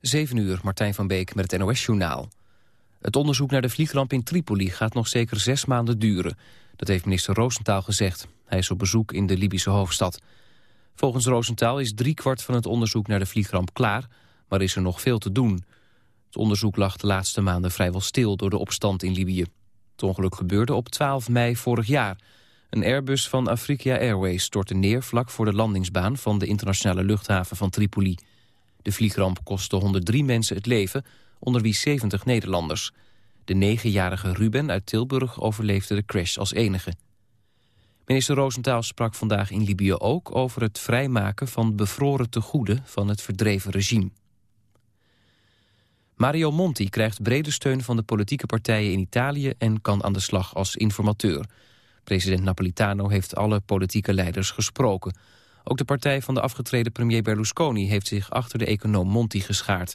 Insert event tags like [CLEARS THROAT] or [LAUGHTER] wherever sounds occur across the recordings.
7 uur, Martijn van Beek met het NOS-journaal. Het onderzoek naar de vliegramp in Tripoli gaat nog zeker zes maanden duren. Dat heeft minister Roosentaal gezegd. Hij is op bezoek in de Libische hoofdstad. Volgens Roosentaal is driekwart van het onderzoek naar de vliegramp klaar... maar is er nog veel te doen. Het onderzoek lag de laatste maanden vrijwel stil door de opstand in Libië. Het ongeluk gebeurde op 12 mei vorig jaar. Een Airbus van Afrika Airways stortte neer vlak voor de landingsbaan... van de internationale luchthaven van Tripoli... De vliegramp kostte 103 mensen het leven, onder wie 70 Nederlanders. De negenjarige Ruben uit Tilburg overleefde de crash als enige. Minister Roosentaal sprak vandaag in Libië ook over het vrijmaken van bevroren tegoeden van het verdreven regime. Mario Monti krijgt brede steun van de politieke partijen in Italië en kan aan de slag als informateur. President Napolitano heeft alle politieke leiders gesproken. Ook de partij van de afgetreden premier Berlusconi heeft zich achter de econoom Monti geschaard.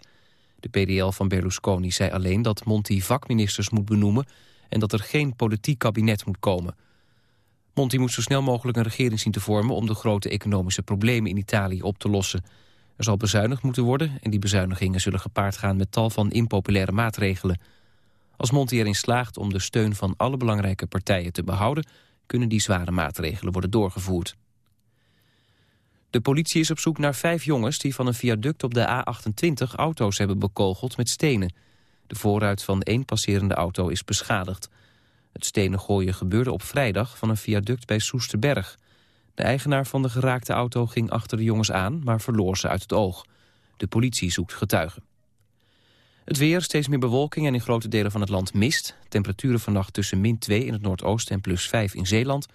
De PDL van Berlusconi zei alleen dat Monti vakministers moet benoemen en dat er geen politiek kabinet moet komen. Monti moet zo snel mogelijk een regering zien te vormen om de grote economische problemen in Italië op te lossen. Er zal bezuinigd moeten worden en die bezuinigingen zullen gepaard gaan met tal van impopulaire maatregelen. Als Monti erin slaagt om de steun van alle belangrijke partijen te behouden, kunnen die zware maatregelen worden doorgevoerd. De politie is op zoek naar vijf jongens die van een viaduct op de A28 auto's hebben bekogeld met stenen. De voorruit van één passerende auto is beschadigd. Het stenen gooien gebeurde op vrijdag van een viaduct bij Soesterberg. De eigenaar van de geraakte auto ging achter de jongens aan, maar verloor ze uit het oog. De politie zoekt getuigen. Het weer, steeds meer bewolking en in grote delen van het land mist. Temperaturen vannacht tussen min 2 in het noordoosten en plus 5 in Zeeland.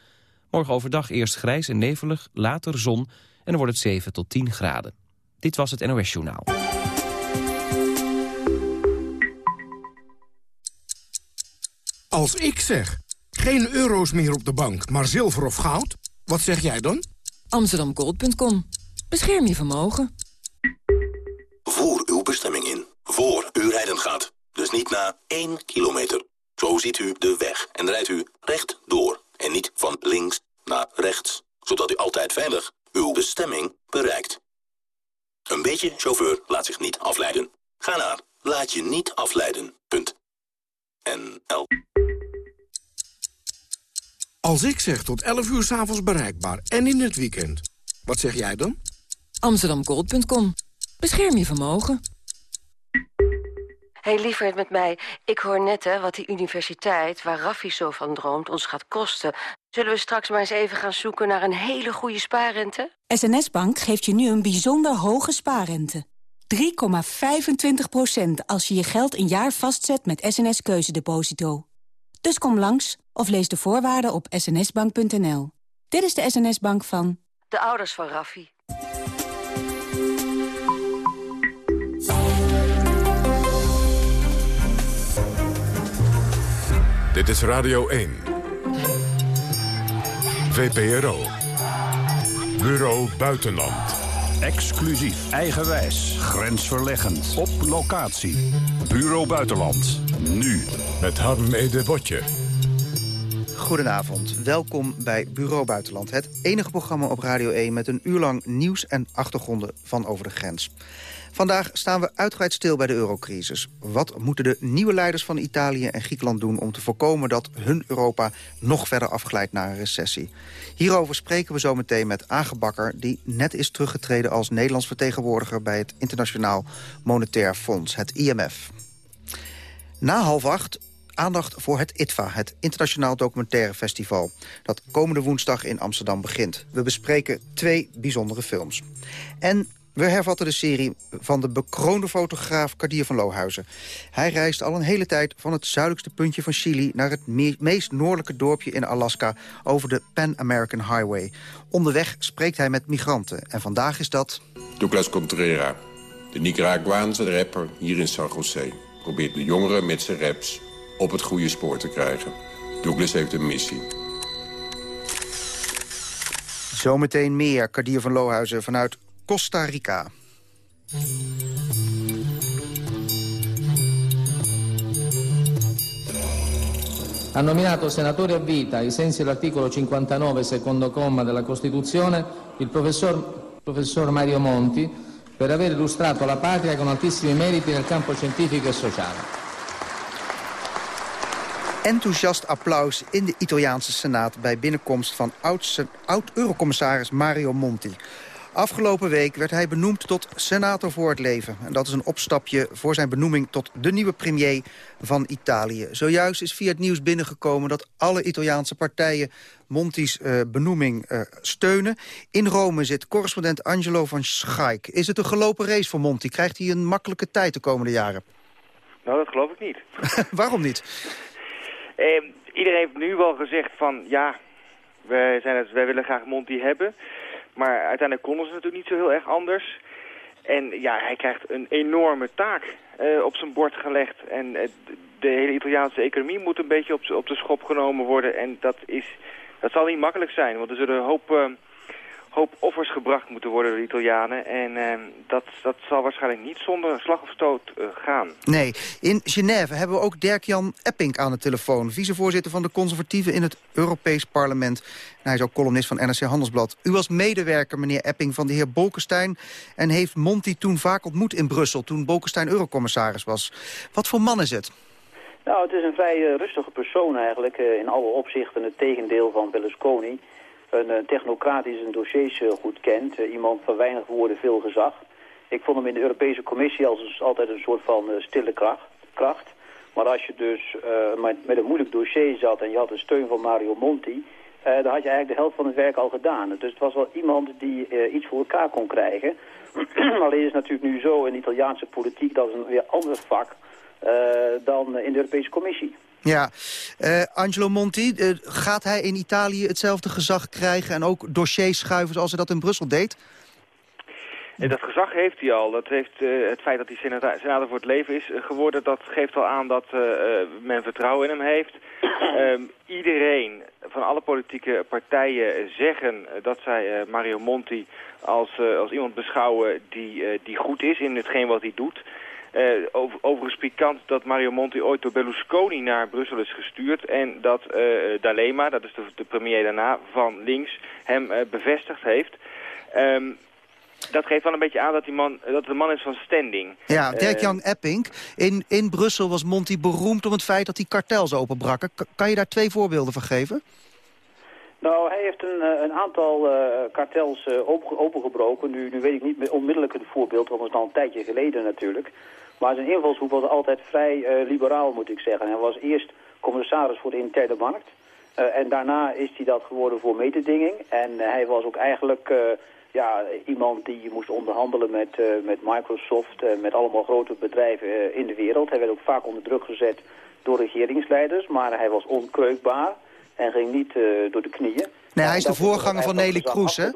Morgen overdag eerst grijs en nevelig, later zon dan wordt het 7 tot 10 graden. Dit was het NOS Journaal. Als ik zeg, geen euro's meer op de bank, maar zilver of goud, wat zeg jij dan? Amsterdamgold.com. Bescherm je vermogen. Voer uw bestemming in, voor u rijden gaat. Dus niet na 1 kilometer. Zo ziet u de weg en rijdt u recht door. En niet van links naar rechts, zodat u altijd veilig uw bestemming bereikt. Een beetje chauffeur laat zich niet afleiden. Ga naar laat je niet afleiden. Punt. NL. Als ik zeg tot 11 uur s'avonds bereikbaar en in het weekend, wat zeg jij dan? Amsterdamgold.com. Bescherm je vermogen. Hé, hey, lieverd met mij. Ik hoor net hè, wat die universiteit, waar Raffi zo van droomt, ons gaat kosten. Zullen we straks maar eens even gaan zoeken naar een hele goede spaarrente? SNS Bank geeft je nu een bijzonder hoge spaarrente. 3,25% als je je geld een jaar vastzet met SNS Keuzedeposito. Dus kom langs of lees de voorwaarden op snsbank.nl. Dit is de SNS Bank van... De ouders van Raffi. Dit is Radio 1. VPRO. Bureau Buitenland. Exclusief, eigenwijs, grensverleggend, op locatie. Bureau Buitenland, nu. Met Harm Ede Botje. Goedenavond, welkom bij Bureau Buitenland. Het enige programma op Radio 1 met een uur lang nieuws en achtergronden van over de grens. Vandaag staan we uitgebreid stil bij de eurocrisis. Wat moeten de nieuwe leiders van Italië en Griekenland doen... om te voorkomen dat hun Europa nog verder afglijdt naar een recessie? Hierover spreken we zo meteen met Agebakker... die net is teruggetreden als Nederlands vertegenwoordiger... bij het Internationaal Monetair Fonds, het IMF. Na half acht aandacht voor het ITVA, het Internationaal Documentaire Festival... dat komende woensdag in Amsterdam begint. We bespreken twee bijzondere films. En we hervatten de serie van de bekroonde fotograaf Cardier van Lohuizen. Hij reist al een hele tijd van het zuidelijkste puntje van Chili... naar het meest noordelijke dorpje in Alaska over de Pan American Highway. Onderweg spreekt hij met migranten. En vandaag is dat... Douglas Contrera, de Nicaraguaanse rapper hier in San Jose... probeert de jongeren met zijn raps op het goede spoor te krijgen. Douglas heeft een missie. Zometeen meer, Cardier van Lohuizen vanuit Costa Rica. Ha nominato senatore a vita, ai sensi dell'articolo 59, secondo comma della Costituzione, il professor, professor Mario Monti, per aver illustrato la patria con altissimi meriti nel campo scientifico e sociale. Enthousiast applaus in de Italiaanse Senaat... bij binnenkomst van oud-eurocommissaris Mario Monti. Afgelopen week werd hij benoemd tot senator voor het leven. En dat is een opstapje voor zijn benoeming tot de nieuwe premier van Italië. Zojuist is via het nieuws binnengekomen dat alle Italiaanse partijen Monti's uh, benoeming uh, steunen. In Rome zit correspondent Angelo van Schaik. Is het een gelopen race voor Monti? Krijgt hij een makkelijke tijd de komende jaren? Nou, dat geloof ik niet. [LAUGHS] Waarom niet? Eh, iedereen heeft nu wel gezegd van, ja, wij, zijn het, wij willen graag Monti hebben. Maar uiteindelijk konden ze natuurlijk niet zo heel erg anders. En ja, hij krijgt een enorme taak uh, op zijn bord gelegd. En uh, de hele Italiaanse economie moet een beetje op, op de schop genomen worden. En dat, is, dat zal niet makkelijk zijn, want er zullen een hoop... Uh, hoop offers gebracht moeten worden door de Italianen. En uh, dat, dat zal waarschijnlijk niet zonder slag of stoot uh, gaan. Nee. In Genève hebben we ook Dirk-Jan Epping aan de telefoon. Vicevoorzitter van de conservatieven in het Europees Parlement. En hij is ook columnist van NRC Handelsblad. U was medewerker, meneer Epping, van de heer Bolkestein... en heeft Monti toen vaak ontmoet in Brussel... toen Bolkestein eurocommissaris was. Wat voor man is het? Nou, het is een vrij uh, rustige persoon eigenlijk. in alle opzichten het tegendeel van Berlusconi een, een technocraat die zijn dossiers uh, goed kent. Uh, iemand van weinig woorden, veel gezag. Ik vond hem in de Europese Commissie als altijd een soort van uh, stille kracht, kracht. Maar als je dus met, een moeilijk dossier zat en je had de steun van Mario Monti... dan had je eigenlijk de helft van het werk al gedaan. Dus het was wel iemand die iets voor elkaar kon krijgen. [CLEARS THROAT] Alleen is natuurlijk nu zo in de Italiaanse politiek... dat is een weer ander vak dan in de Europese Commissie. Ja, uh, Angelo Monti, uh, gaat hij in Italië hetzelfde gezag krijgen... en ook dossiers schuiven zoals hij dat in Brussel deed? En dat gezag heeft hij al. Dat heeft, uh, het feit dat hij senator voor het leven is geworden... dat geeft al aan dat men vertrouwen in hem heeft. Um, [CLEARS THROAT] iedereen van alle politieke partijen zeggen dat zij Mario Monti... als, als iemand beschouwen die, die goed is in hetgeen wat hij doet... Uh, over, overigens pikant dat Mario Monti ooit door Berlusconi naar Brussel is gestuurd. En dat uh, D'Alema, dat is de, de, premier daarna, van links, hem uh, bevestigd heeft. Um, dat geeft wel een beetje aan dat, die man, dat de man is van standing. Ja, Dirk-Jan Epping. In, in Brussel was Monti beroemd om het feit dat hij kartels openbraken. kan je daar twee voorbeelden van geven? Nou, hij heeft een, een aantal uh, kartels uh, open, opengebroken. Nu, nu weet ik niet onmiddellijk het voorbeeld, want dat is al een tijdje geleden natuurlijk. Maar zijn invalshoek was altijd vrij uh, liberaal, moet ik zeggen. Hij was eerst commissaris voor de interne markt. Uh, en daarna is hij dat geworden voor mededinging. En uh, hij was ook eigenlijk ja, iemand die moest onderhandelen met, met Microsoft... en met allemaal grote bedrijven in de wereld. Hij werd ook vaak onder druk gezet door regeringsleiders. Maar hij was onkreukbaar en ging niet door de knieën. Nee, hij is de voorganger van Nelly Kroes, hè?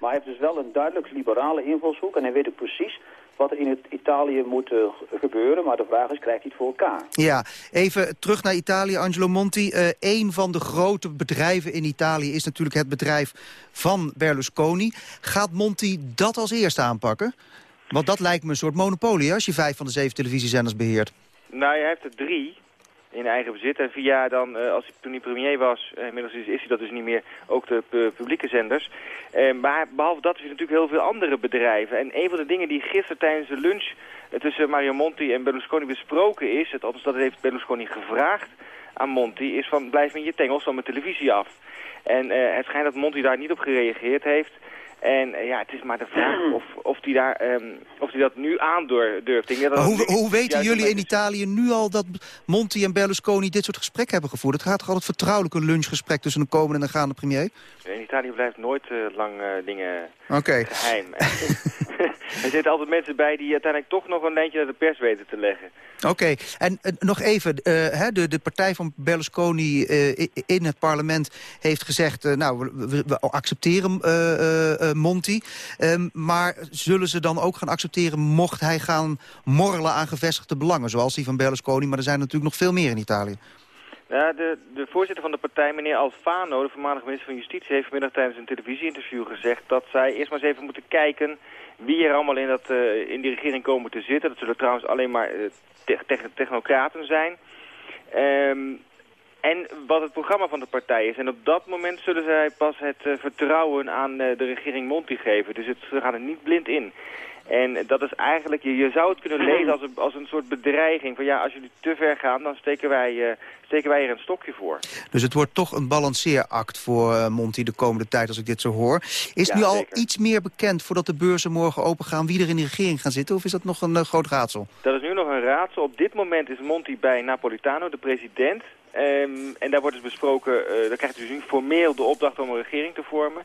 Maar hij heeft dus wel een duidelijk liberale invalshoek. En hij weet ook precies wat er in het Italië moet uh, gebeuren. Maar de vraag is, krijgt hij het voor elkaar? Ja, even terug naar Italië, Angelo Monti. Uh, een van de grote bedrijven in Italië is natuurlijk het bedrijf van Berlusconi. Gaat Monti dat als eerste aanpakken? Want dat lijkt me een soort monopolie als je vijf van de zeven televisiezenders beheert. Nou, je hebt er drie in eigen bezit. En via dan, uh, als hij, toen hij premier was, uh, inmiddels is, is, hij dat dus niet meer, ook de publieke zenders. Uh, maar behalve dat is er natuurlijk heel veel andere bedrijven. En een van de dingen die gisteren tijdens de lunch tussen Mario Monti en Berlusconi besproken is, het, althans dat heeft Berlusconi gevraagd aan Monti, is van blijf met je tengels van mijn televisie af. En het schijnt dat Monti daar niet op gereageerd heeft. En uh, ja, het is maar de vraag [CLEARS THROAT] of, of hij daar, um, of die dat nu aandurft. Ik dat hoe, hoe weten jullie in Italië nu al dat Monti en Berlusconi dit soort gesprekken hebben gevoerd? Het gaat toch altijd vertrouwelijk een lunchgesprek tussen een komende en een gaande premier? In Italië blijft nooit uh, lang uh, dingen okay. [LAUGHS] geheim. [LAUGHS] er zitten altijd mensen bij die uiteindelijk toch nog een lijntje naar de pers weten te leggen. Oké, okay. en uh, nog even, uh, hè, de, de partij van Berlusconi uh, in het parlement heeft gezegd... nou, we, we accepteren Monti, um, maar zullen ze dan ook gaan accepteren... mocht hij gaan morrelen aan gevestigde belangen, zoals die van Berlusconi... maar er zijn natuurlijk nog veel meer in Italië. Ja, de, de voorzitter van de partij, meneer Alfano, de voormalige minister van Justitie... heeft vanmiddag tijdens een televisieinterview gezegd... dat zij eerst maar eens even moeten kijken wie er allemaal in, dat, uh, in die regering komen te zitten. Dat zullen trouwens alleen maar te technocraten zijn. Um, en wat het programma van de partij is. En op dat moment zullen zij pas het uh, vertrouwen aan de regering Monti geven. Dus het, ze gaan er niet blind in. En dat is eigenlijk, je, je zou het kunnen lezen als een, als een soort bedreiging. Van ja, als jullie te ver gaan, dan steken wij, uh, steken wij er een stokje voor. Dus het wordt toch een balanceeract voor uh, Monty de komende tijd, als ik dit zo hoor. Is nu al iets meer bekend voordat de beurzen morgen open gaan... wie er in de regering gaan zitten, of is dat nog een uh, groot raadsel? Dat is nu nog een raadsel. Op dit moment is Monty bij Napolitano, de president... Um, en daar wordt dus besproken, dan krijgt hij dus nu formeel de opdracht om een regering te vormen.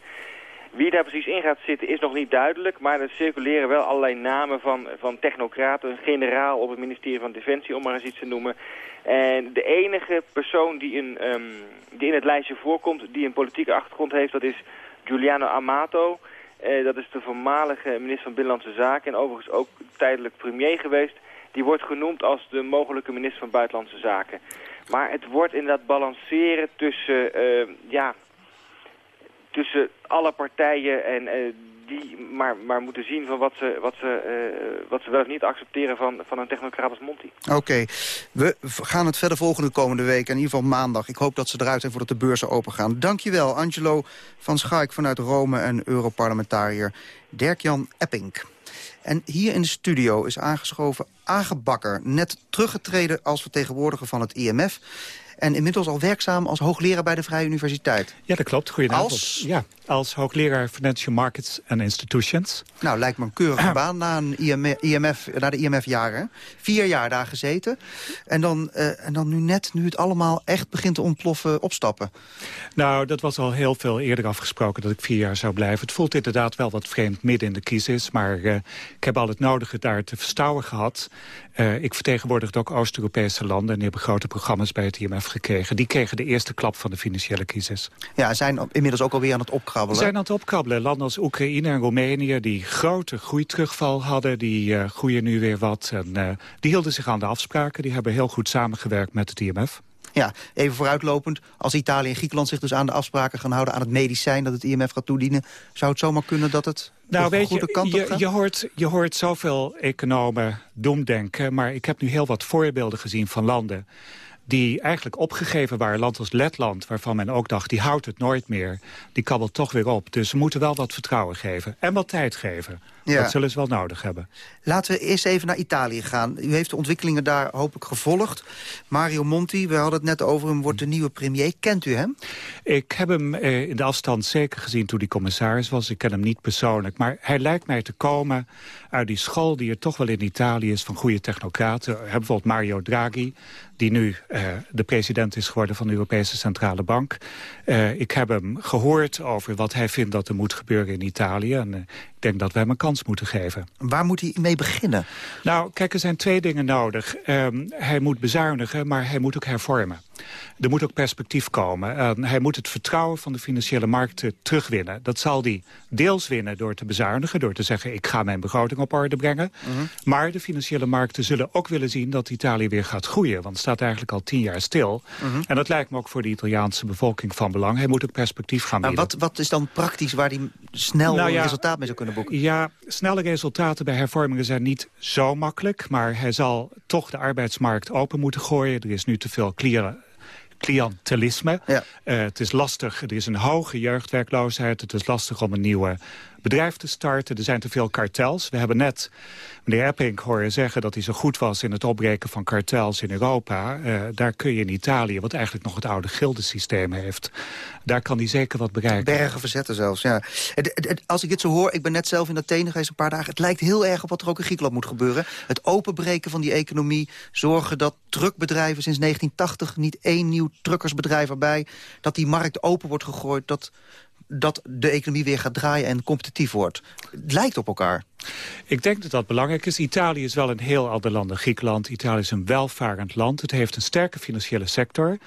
Wie daar precies in gaat zitten is nog niet duidelijk, maar er circuleren wel allerlei namen van, van technocraten, een generaal op het ministerie van Defensie, om maar eens iets te noemen. En de enige persoon die in, um, die in het lijstje voorkomt, die een politieke achtergrond heeft, dat is Giuliano Amato. Uh, dat is de voormalige minister van Binnenlandse Zaken en overigens ook tijdelijk premier geweest. Die wordt genoemd als de mogelijke minister van Buitenlandse Zaken. Maar het wordt inderdaad balanceren tussen, uh, ja, tussen alle partijen en uh, die maar, maar moeten zien van wat ze, wat, ze, uh, wat ze wel of niet accepteren van, van een technocraat als Monti. Oké, we gaan het verder volgen de komende week. In ieder geval maandag. Ik hoop dat ze eruit zijn voordat de beurzen open gaan. Dankjewel, Angelo van Schaik vanuit Rome en Europarlementariër Dirk-Jan Epping. En hier in de studio is aangeschoven Agebakker, net teruggetreden als vertegenwoordiger van het IMF en inmiddels al werkzaam als hoogleraar bij de Vrije Universiteit. Ja, dat klopt. Goedenavond. Als? Ja, als hoogleraar Financial Markets and Institutions. Nou, lijkt me een keurige [CLEARS THROAT] baan na, een IMF, na de IMF-jaren. Vier jaar daar gezeten. En dan, uh, en dan nu net, nu het allemaal echt begint te ontploffen, opstappen. Nou, dat was al heel veel eerder afgesproken dat ik vier jaar zou blijven. Het voelt inderdaad wel wat vreemd midden in de crisis. Maar uh, ik heb al het nodige daar te verstouwen gehad. Uh, ik vertegenwoordigde ook Oost-Europese landen... en die hebben grote programma's bij het IMF gekregen. Die kregen de eerste klap van de financiële crisis. Ja, zijn inmiddels ook alweer aan het opkrabbelen. Zijn aan het opkrabbelen. Landen als Oekraïne en Roemenië... die grote groeiterugval hadden, die uh, groeien nu weer wat. En, uh, die hielden zich aan de afspraken. Die hebben heel goed samengewerkt met het IMF. Ja, even vooruitlopend. Als Italië en Griekenland zich dus aan de afspraken gaan houden... aan het medicijn dat het IMF gaat toedienen... zou het zomaar kunnen dat het nou, weet goede je, kant op gaat? Je hoort, je hoort zoveel economen doemdenken... maar ik heb nu heel wat voorbeelden gezien van landen die eigenlijk opgegeven waren. Land als Letland, waarvan men ook dacht, die houdt het nooit meer. Die kabbelt toch weer op. Dus we moeten wel wat vertrouwen geven. En wat tijd geven. Ja. Dat zullen ze wel nodig hebben. Laten we eerst even naar Italië gaan. U heeft de ontwikkelingen daar hopelijk gevolgd. Mario Monti, we hadden het net over hem, wordt de nieuwe premier. Kent u hem? Ik heb hem eh, in de afstand zeker gezien toen hij commissaris was. Ik ken hem niet persoonlijk. Maar hij lijkt mij te komen uit die school die er toch wel in Italië is... van goede technocraten. Bijvoorbeeld Mario Draghi, die nu uh, de president is geworden van de Europese Centrale Bank. Uh, ik heb hem gehoord over wat hij vindt dat er moet gebeuren in Italië. En ik denk dat we hem een kans moeten geven. Waar moet hij mee beginnen? Nou, kijk, er zijn twee dingen nodig. Um, hij moet bezuinigen, maar hij moet ook hervormen. Er moet ook perspectief komen. Uh, hij moet het vertrouwen van de financiële markten terugwinnen. Dat zal hij deels winnen door te bezuinigen. Door te zeggen, ik ga mijn begroting op orde brengen. Uh mhm. -huh. Maar de financiële markten zullen ook willen zien dat Italië weer gaat groeien. Want het staat eigenlijk al tien jaar stil. Uh mhm. -huh. En dat lijkt me ook voor de Italiaanse bevolking van belang. Hij moet ook perspectief gaan bieden. Maar wat, wat is dan praktisch waar hij snel nou ja, resultaat mee zou kunnen boeken? Ja, snelle resultaten bij hervormingen zijn niet zo makkelijk. Maar hij zal toch de arbeidsmarkt open moeten gooien. Er is nu te veel clear cliëntelisme. Ja. Uh, het is lastig, er is een hoge jeugdwerkloosheid. Het is lastig om een nieuwe bedrijf te starten. Er zijn te veel kartels. We hebben net meneer Epping horen zeggen dat hij zo goed was... in het opbreken van kartels in Europa. Uh, daar kun je in Italië, wat eigenlijk nog het oude gildensysteem heeft... daar kan hij zeker wat bereiken. Bergen verzetten zelfs, ja. Als ik dit zo hoor, ik ben net zelf in Athene geweest een paar dagen... het lijkt heel erg op wat er ook in Griekenland moet gebeuren. Het openbreken van die economie, zorgen dat truckbedrijven sinds 1980... niet één nieuw truckersbedrijf erbij, dat die markt open wordt gegooid... dat dat de economie weer gaat draaien en competitief wordt. Het lijkt op elkaar. Ik denk dat dat belangrijk is. Italië is wel een heel ander land dan Griekenland. Italië is een welvarend land. Het heeft een sterke financiële sector.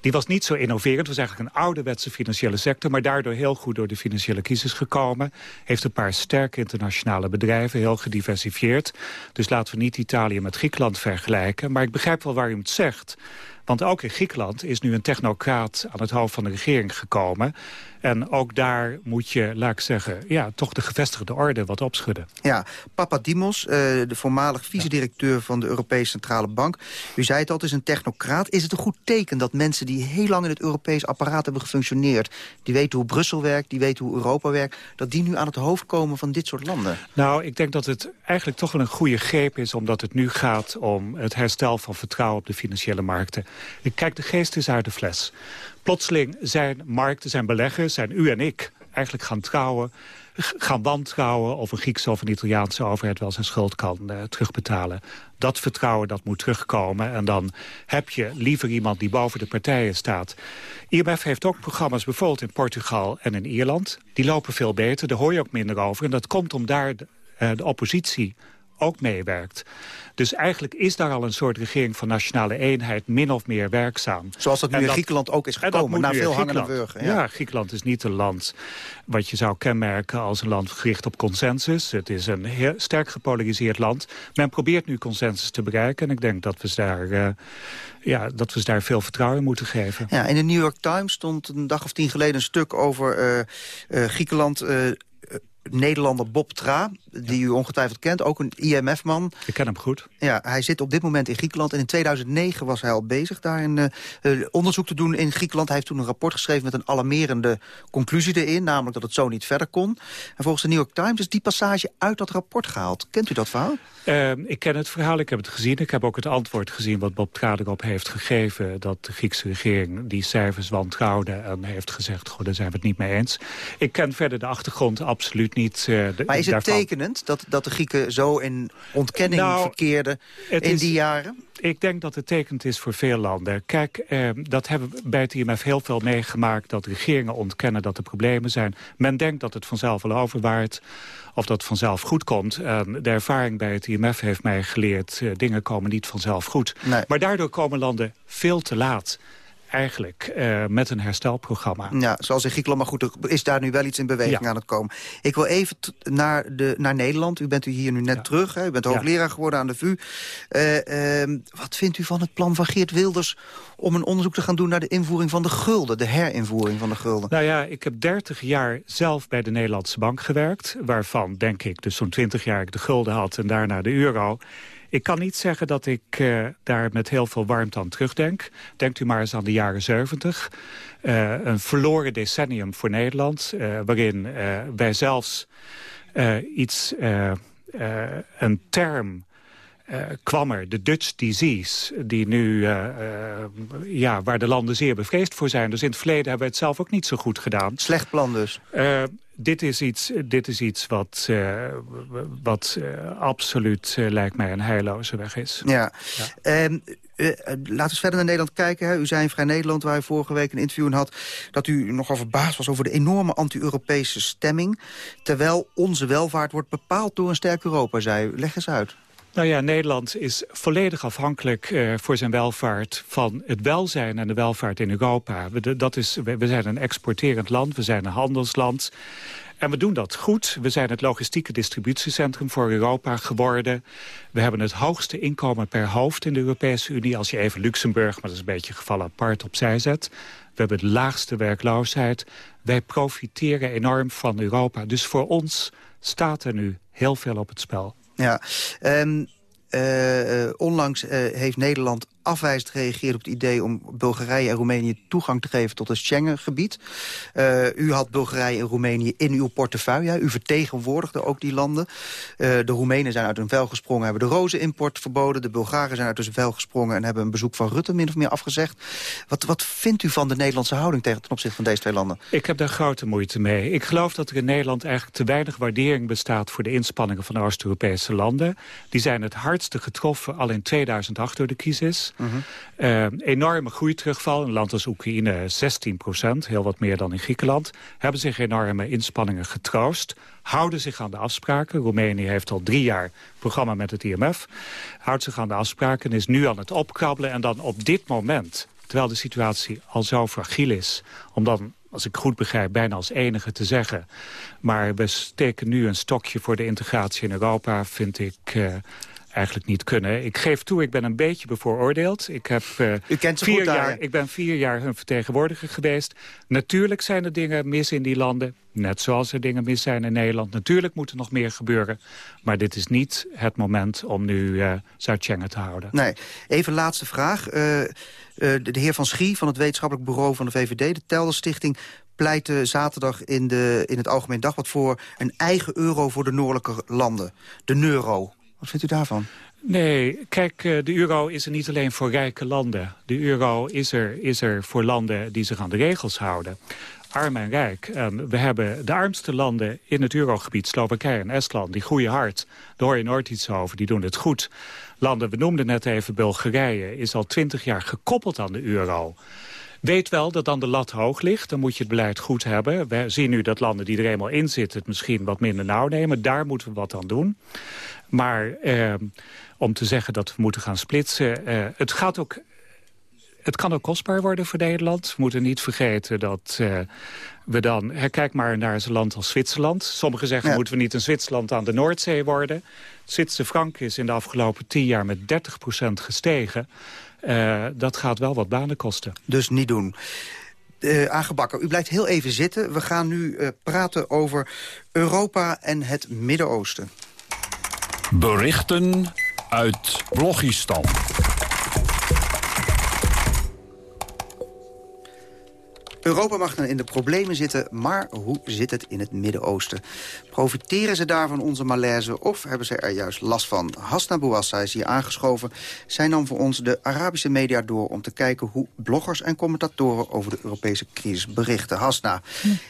Die was niet zo innoverend. Het was eigenlijk een ouderwetse financiële sector... maar daardoor heel goed door de financiële crisis gekomen. Heeft een paar sterke internationale bedrijven, heel gediversifieerd. Dus laten we niet Italië met Griekenland vergelijken. Maar ik begrijp wel waar u het zegt. Want ook in Griekenland is nu een technocraat aan het hoofd van de regering gekomen. En ook daar moet je, laat ik zeggen, ja, toch de gevestigde orde wat opschudden. Ja, Papadimos, uh, de voormalig vice-directeur van de Europese Centrale Bank. U zei het al, het is een technocraat. Is het een goed teken dat mensen die heel lang in het Europees apparaat hebben gefunctioneerd... die weten hoe Brussel werkt, die weten hoe Europa werkt... dat die nu aan het hoofd komen van dit soort landen? Nou, ik denk dat het eigenlijk toch wel een goede greep is... omdat het nu gaat om het herstel van vertrouwen op de financiële markten. Kijk, de geest is uit de fles. Plotseling zijn markten, zijn beleggers, zijn u en ik eigenlijk gaan trouwen gaan wantrouwen of een Griekse of een Italiaanse overheid wel zijn schuld kan uh, terugbetalen. Dat vertrouwen dat moet terugkomen. En dan heb je liever iemand die boven de partijen staat. IMF heeft ook programma's bijvoorbeeld in Portugal en in Ierland. Die lopen veel beter, daar hoor je ook minder over. En dat komt om daar de, uh, de oppositie ook meewerkt. Dus eigenlijk is daar al een soort regering van nationale eenheid min of meer werkzaam. Zoals dat nu in Griekenland ook is gekomen, na veel hangende wurgen. Ja. ja. Griekenland is niet een land wat je zou kenmerken als een land gericht op consensus. Het is een heel sterk gepolariseerd land. Men probeert nu consensus te bereiken en ik denk dat we daar... Uh, ja, dat we daar veel vertrouwen in moeten geven. Ja, in de New York Times stond een dag of tien geleden een stuk over uh, uh, Griekenland... Nederlander Bob Tra, die u ongetwijfeld kent, ook een IMF-man. Ik ken hem goed. Ja, hij zit op dit moment in Griekenland en in 2009 was hij al bezig daar een uh, onderzoek te doen in Griekenland. Hij heeft toen een rapport geschreven met een alarmerende conclusie erin, namelijk dat het zo niet verder kon. En volgens de New York Times is die passage uit dat rapport gehaald. Kent u dat verhaal? Uh, ik ken het verhaal, ik heb het gezien. Ik heb ook het antwoord gezien wat Bob Tra erop heeft gegeven... dat de Griekse regering die cijfers wantrouwde en heeft gezegd... goh, daar zijn we het niet mee eens. Ik ken verder de achtergrond absoluut niet. Uh, de, maar is het tekenend dat, dat de Grieken zo in ontkenning nou, verkeerden in die jaren? Ik denk dat het tekend is voor veel landen. Kijk, eh, dat hebben we bij het IMF heel veel meegemaakt... dat regeringen ontkennen dat er problemen zijn. Men denkt dat het vanzelf wel overwaart of dat vanzelf goed komt. de ervaring bij het IMF heeft mij geleerd... Uh, dingen komen niet vanzelf goed. Nee. Maar daardoor komen landen veel te laat eigenlijk uh, met een herstelprogramma. Ja, zoals in Griekenland, maar goed, er is daar nu wel iets in beweging aan het komen. Ik wil even naar, de, naar Nederland. U bent u hier nu net terug, hè? u bent hoogleraar geworden aan de VU. Uh, uh, wat vindt u van het plan van Geert Wilders om een onderzoek te gaan doen naar de invoering van de gulden, de herinvoering van de gulden? Nou ja, ik heb 30 jaar zelf bij de Nederlandse Bank gewerkt, waarvan denk ik dus zo'n 20 jaar ik de gulden had en daarna de euro. Ik kan niet zeggen dat ik uh, daar met heel veel warmte aan terugdenk. Denkt u maar eens aan de jaren 70. Uh, een verloren decennium voor Nederland. Uh, waarin wij zelfs iets, een term uh, kwam er, de Dutch disease, die nu, uh, uh, ja, waar de landen zeer bevreesd voor zijn. Dus in het verleden hebben we het zelf ook niet zo goed gedaan. Slecht plan dus? dit is iets, dit is iets wat, wat absoluut lijkt mij een heilloze weg is. Ja. ja. Um, uh, laten we verder naar Nederland kijken. Hè. U zei in Vrij Nederland, waar u vorige week een interview in had... dat u nogal verbaasd was over de enorme anti-Europese stemming... terwijl onze welvaart wordt bepaald door een sterk Europa, zei u. Leg eens uit. Nou ja, Nederland is volledig afhankelijk uh, voor zijn welvaart van het welzijn en de welvaart in Europa. We, dat is, we, zijn een exporterend land, we zijn een handelsland. En we doen dat goed. We zijn het logistieke distributiecentrum voor Europa geworden. We hebben het hoogste inkomen per hoofd in de Europese Unie. Als je even Luxemburg, maar dat is een beetje geval apart, opzij zet. We hebben de laagste werkloosheid. Wij profiteren enorm van Europa. Dus voor ons staat er nu heel veel op het spel. Ja, um, uh, onlangs uh, heeft Nederland afwijzend gereageerd op het idee om Bulgarije en Roemenië toegang te geven tot het Schengengebied. Uh, u had Bulgarije en Roemenië in uw portefeuille. U vertegenwoordigde ook die landen. Uh, de Roemenen zijn uit hun vel gesprongen, hebben de rozenimport verboden. De Bulgaren zijn uit hun vel gesprongen en hebben een bezoek van Rutte min of meer afgezegd. Wat, wat vindt u van de Nederlandse houding tegen ten opzichte van deze twee landen? Ik heb daar grote moeite mee. Ik geloof dat er in Nederland eigenlijk te weinig waardering bestaat voor de inspanningen van de Oost-Europese landen. Die zijn het hardste getroffen al in 2008 door de crisis. Uh enorme groeiterugval. Een land als Oekraïne 16 procent, heel wat meer dan in Griekenland. Hebben zich enorme inspanningen getroost. Houden zich aan de afspraken. Roemenië heeft al drie jaar programma met het IMF. Houdt zich aan de afspraken en is nu aan het opkrabbelen. En dan op dit moment, terwijl de situatie al zo fragiel is... om dan als ik goed begrijp, bijna als enige te zeggen. Maar we steken nu een stokje voor de integratie in Europa, vind ik... Uh, eigenlijk niet kunnen. Ik geef toe, ik ben een beetje bevooroordeeld. Ik, heb, uh, U kent ze vier goed jaar, Ik ben vier jaar hun vertegenwoordiger geweest. Natuurlijk zijn er dingen mis in die landen. Net zoals er dingen mis zijn in Nederland. Natuurlijk moet er nog meer gebeuren. Maar dit is niet het moment om nu uh, Zuid-Schengen te houden. Nee. Even laatste vraag. Uh, de, de, heer Van Schie van het wetenschappelijk bureau van de VVD... de Telder Stichting pleitte zaterdag in, de, in het Algemeen Dagblad voor... een eigen euro voor de noordelijke landen. De euro. Wat vindt u daarvan? Nee, kijk, de euro is er niet alleen voor rijke landen. De euro is er, is er voor landen die zich aan de regels houden arm en rijk. En we hebben de armste landen in het eurogebied, Slowakije en Estland, die groeien hard. Daar hoor je nooit iets over, die doen het goed. Landen, we noemden net even Bulgarije, is al twintig jaar gekoppeld aan de euro. Weet wel dat dan de lat hoog ligt, dan moet je het beleid goed hebben. We zien nu dat landen die er eenmaal in zitten het misschien wat minder nauw nemen. Daar moeten we wat aan doen. Maar eh, om te zeggen dat we moeten gaan splitsen... Eh, het gaat ook het kan ook kostbaar worden voor Nederland. We moeten niet vergeten dat uh, we dan... kijk maar naar een land als Zwitserland. Sommigen zeggen, moeten we niet een Zwitserland aan de Noordzee worden? Het Zwitserse frank is in de afgelopen tien jaar met 30% gestegen. Uh, dat gaat wel wat banen kosten. Dus niet doen. Uh, aangebakken. U blijft heel even zitten. We gaan nu uh, praten over Europa en het Midden-Oosten. Berichten uit Blogistan. Europa mag dan in de problemen zitten, maar hoe zit het in het Midden-Oosten? Profiteren ze daarvan onze malaise of hebben ze er juist last van? Hasna Bouassa is hier aangeschoven. Zij nam voor ons de Arabische media door om te kijken hoe bloggers en commentatoren over de Europese crisis berichten. Hasna,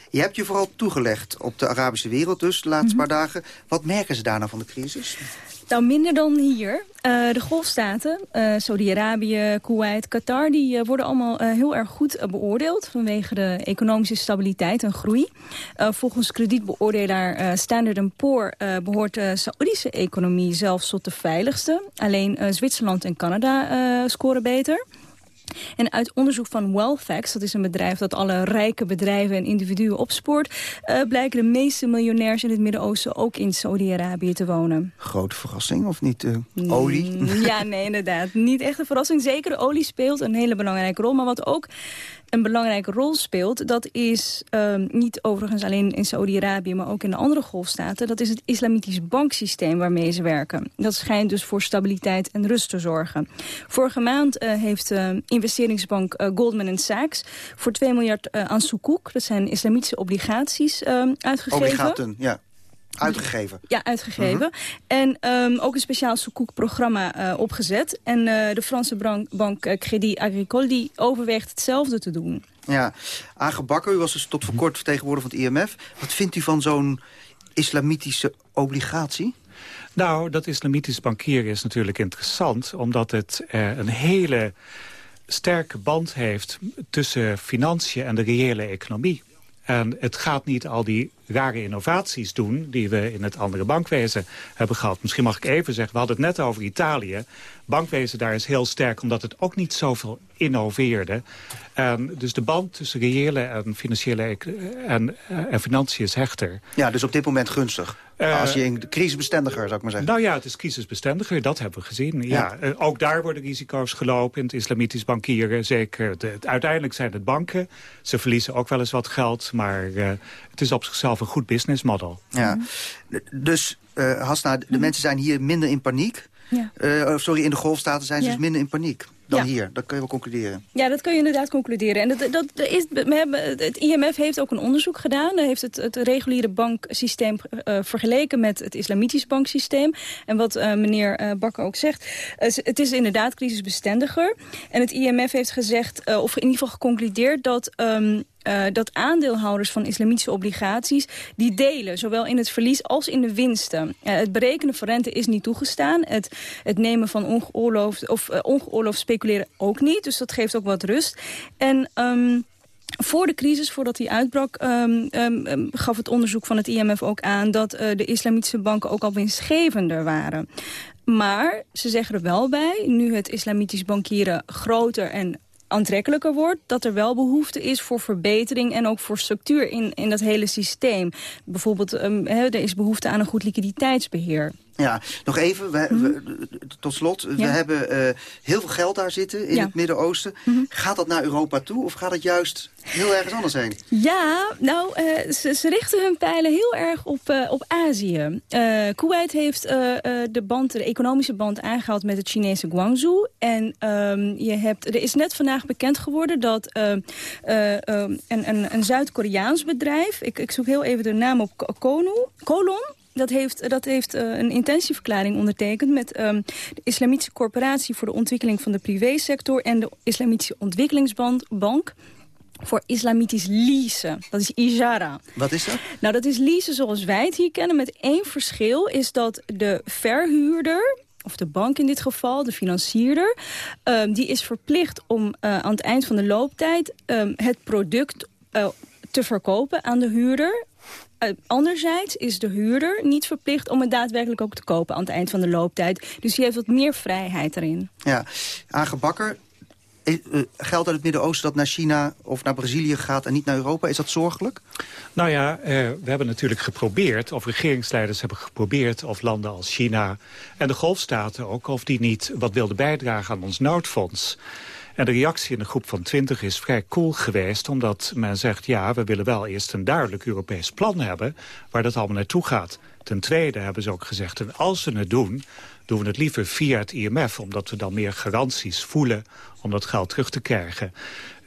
je hebt je vooral toegelegd op de Arabische wereld dus de laatste mhm. paar dagen. Wat merken ze daarna van de crisis? Nou, minder dan hier. Uh, de golfstaten, uh, Saudi-Arabië, Kuwait, Qatar... die uh, worden allemaal heel erg goed beoordeeld... vanwege de economische stabiliteit en groei. volgens kredietbeoordelaar Standard Poor... behoort de Saoedische economie zelfs tot de veiligste. Alleen Zwitserland en Canada scoren beter. En uit onderzoek van Wellfax, dat is een bedrijf dat alle rijke bedrijven en individuen opspoort... Uh, blijken de meeste miljonairs in het Midden-Oosten ook in Saudi-Arabië te wonen. Grote verrassing, of niet? Uh, olie? Ja, nee, inderdaad. Niet echt een verrassing. Zeker olie speelt een hele belangrijke rol. Maar wat ook een belangrijke rol speelt... dat is um, niet overigens alleen in Saudi-Arabië... maar ook in de andere golfstaten... dat is het islamitisch banksysteem waarmee ze werken. Dat schijnt dus voor stabiliteit en rust te zorgen. Vorige maand uh, heeft uh, investeringsbank uh, Goldman Sachs... voor 2 miljard aan Sukuk, dat zijn islamitische obligaties, ehm, uitgegeven. Obligaten, ja. Uitgegeven? Ja, uitgegeven. Mhm. En um, ook een speciaal Soukouk-programma uh, opgezet. En uh, de Franse bank, bank uh, Crédit Agricole die overweegt hetzelfde te doen. Ja, aangebakken. U was dus tot voor kort vertegenwoordiger van het IMF. Wat vindt u van zo'n islamitische obligatie? Nou, dat islamitisch bankieren is natuurlijk interessant... omdat het een hele sterke band heeft tussen financiën en de reële economie. En het gaat niet al die rare innovaties doen... die we in het andere bankwezen hebben gehad. Misschien mag ik even zeggen, we hadden het net over Italië. Bankwezen daar is heel sterk, omdat het ook niet zoveel innoveerde. En dus de band tussen reële en financiële en, en financiën is hechter. Ja, dus op dit moment gunstig. Uh, Als je in crisisbestendiger, zou ik maar zeggen. Nou ja, het is crisisbestendiger, dat hebben we gezien. Ja. ja. Uh, ook daar worden risico's gelopen in het islamitisch bankieren. Zeker, de, uiteindelijk zijn het banken. Ze verliezen ook wel eens wat geld, maar uh, het is op zichzelf een goed business model. Ja. Dus, Hasna, de mensen zijn hier minder in paniek. Ja. sorry, in de golfstaten zijn ze dus minder in paniek dan hier. Dat kun je wel concluderen. Ja, dat kun je inderdaad concluderen. En dat, dat is, we hebben, het IMF heeft ook een onderzoek gedaan. Hij heeft het, het reguliere banksysteem uh, vergeleken met het islamitisch banksysteem. En wat uh, meneer uh, Bakker ook zegt, het is inderdaad crisisbestendiger. En het IMF heeft gezegd, of in ieder geval geconcludeerd... dat um, uh, dat aandeelhouders van islamitische obligaties... die delen, zowel in het verlies als in de winsten. Uh, het berekenen van rente is niet toegestaan. Het, het nemen van ongeoorloofd, of, uh, ongeoorloofd speculeren ook niet. Dus dat geeft ook wat rust. En... Um, voor de crisis, voordat die uitbrak, um, um, gaf het onderzoek van het IMF ook aan... dat de islamitische banken ook al winstgevender waren. Maar ze zeggen er wel bij, nu het islamitisch bankieren groter en aantrekkelijker wordt... dat er wel behoefte is voor verbetering en ook voor structuur in, in dat hele systeem. Bijvoorbeeld, um, er is behoefte aan een goed liquiditeitsbeheer. Ja, nog even, we, Mhm. we, tot slot. We hebben uh, heel veel geld daar zitten in Ja. het Midden-Oosten. Mhm. Gaat dat naar Europa toe of gaat het juist heel ergens anders heen? Ja, nou, eh, ze, ze richten hun pijlen heel erg op, eh, op Azië. Eh Kuwait heeft eh, eh, de, band, de economische band aangehaald met het Chinese Guangzhou. En ehm, je hebt, er is net vandaag bekend geworden dat eh, eh, ehm, een, een, een Zuid-Koreaans bedrijf... Ik, ik zoek heel even de naam op, Konu, Kolon... Dat heeft, dat heeft uh, een intentieverklaring ondertekend met um, de Islamitische Corporatie voor de Ontwikkeling van de Privésector en de Islamitische Ontwikkelingsbank voor islamitisch leasen. Dat is IJARA. Wat is dat? Nou, dat is leasen zoals wij het hier kennen. Met één verschil is dat de verhuurder of de bank in dit geval, de financierder... Um, die is verplicht om uh, aan het eind van de looptijd... Um, het product uh, te verkopen aan de huurder... Uh, anderzijds is de huurder niet verplicht om het daadwerkelijk ook te kopen aan het eind van de looptijd. Dus die heeft wat meer vrijheid erin. Ja, aangebakker. Uh, geldt uit het Midden-Oosten dat naar China of naar Brazilië gaat en niet naar Europa? Is dat zorgelijk? Nou ja, uh, we hebben natuurlijk geprobeerd, of regeringsleiders hebben geprobeerd... of landen als China en de golfstaten ook, of die niet wat wilden bijdragen aan ons noodfonds. En de reactie in de groep van 20 is vrij cool geweest... omdat men zegt, ja, we willen wel eerst een duidelijk Europees plan hebben... waar dat allemaal naartoe gaat. Ten tweede hebben ze ook gezegd, en als we het doen... doen we het liever via het IMF, omdat we dan meer garanties voelen... om dat geld terug te krijgen.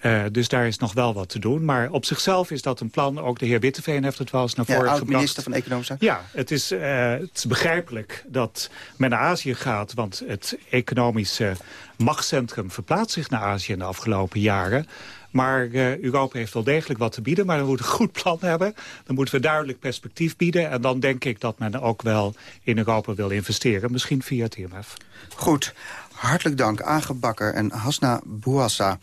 Uh, dus daar is nog wel wat te doen. Maar op zichzelf is dat een plan. Ook de heer Witteveen heeft het wel eens naar ja, voren gebracht. minister van Economische Zaken. Ja, het is, uh, het is begrijpelijk dat men naar Azië gaat. Want het economische machtscentrum verplaatst zich naar Azië in de afgelopen jaren. Maar uh, Europa heeft wel degelijk wat te bieden. Maar we moeten een goed plan hebben. Dan moeten we duidelijk perspectief bieden. En dan denk ik dat men ook wel in Europa wil investeren. Misschien via het IMF. Goed. Hartelijk dank, Age Bakker en Hasna Bouassa.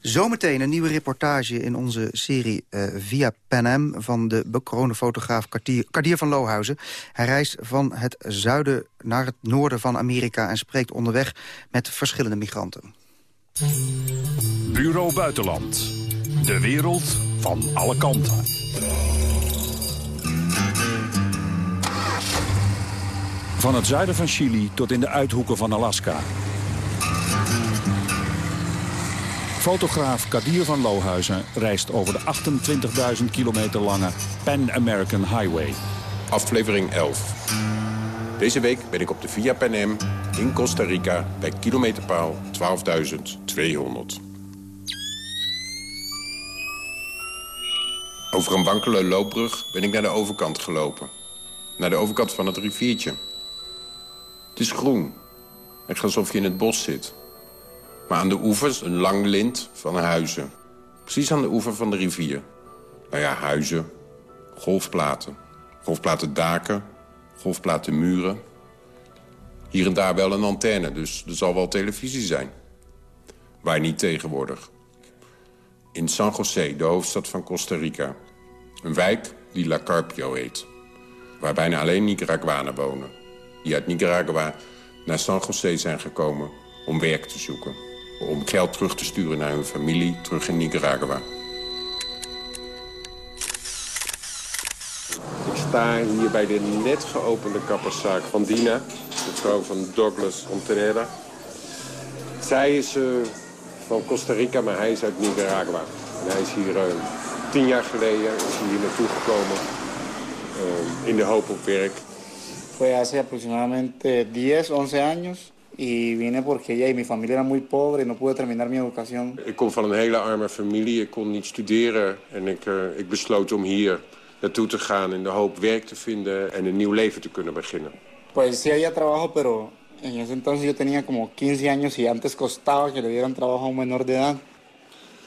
Zometeen een nieuwe reportage in onze serie uh, Via Panem... van de bekroonde fotograaf Kadir van Lohuizen. Hij reist van het zuiden naar het noorden van Amerika... en spreekt onderweg met verschillende migranten. Bureau Buitenland. De wereld van alle kanten. Van het zuiden van Chili tot in de uithoeken van Alaska. Fotograaf Kadir van Lohuizen reist over de 28.000 kilometer lange Pan American Highway. Aflevering 11. Deze week ben ik op de Via Panem in Costa Rica bij kilometerpaal 12.200. Over een wankele loopbrug ben ik naar de overkant gelopen. Naar de overkant van het riviertje. Het is groen. Echt alsof je in het bos zit. Maar aan de oevers een lang lint van huizen. Precies aan de oever van de rivier. Nou ja, huizen, golfplaten. Golfplaten daken, golfplaten muren. Hier en daar wel een antenne, dus er zal wel televisie zijn. Waar niet tegenwoordig. In San José, de hoofdstad van Costa Rica. Een wijk die La Carpio heet. Waar bijna alleen Nicaraguanen wonen. Die uit Nicaragua naar San José zijn gekomen om werk te zoeken. Om geld terug te sturen naar hun familie, terug in Nicaragua. Ik sta hier bij de net geopende kapperszaak van Dina. De vrouw van Douglas Ontenera. Zij is uh, van Costa Rica, maar hij is uit Nicaragua. En hij is hier uh, tien jaar geleden is hij hier naartoe gekomen. Uh, in de hoop op werk. Fue hace aproximadamente 10, 11 años. Y vine porque ella y mi familia era muy pobre no pude terminar mi educación. Ik kom van een hele arme familie. Ik kon niet studeren. En ik, uh, ik besloot om hier naartoe te gaan in de hoop werk te vinden en een nieuw leven te kunnen beginnen. Pues sí había trabajo, pero en ese entonces yo tenía como 15 años y antes costaba que le dieran trabajo a un menor de edad.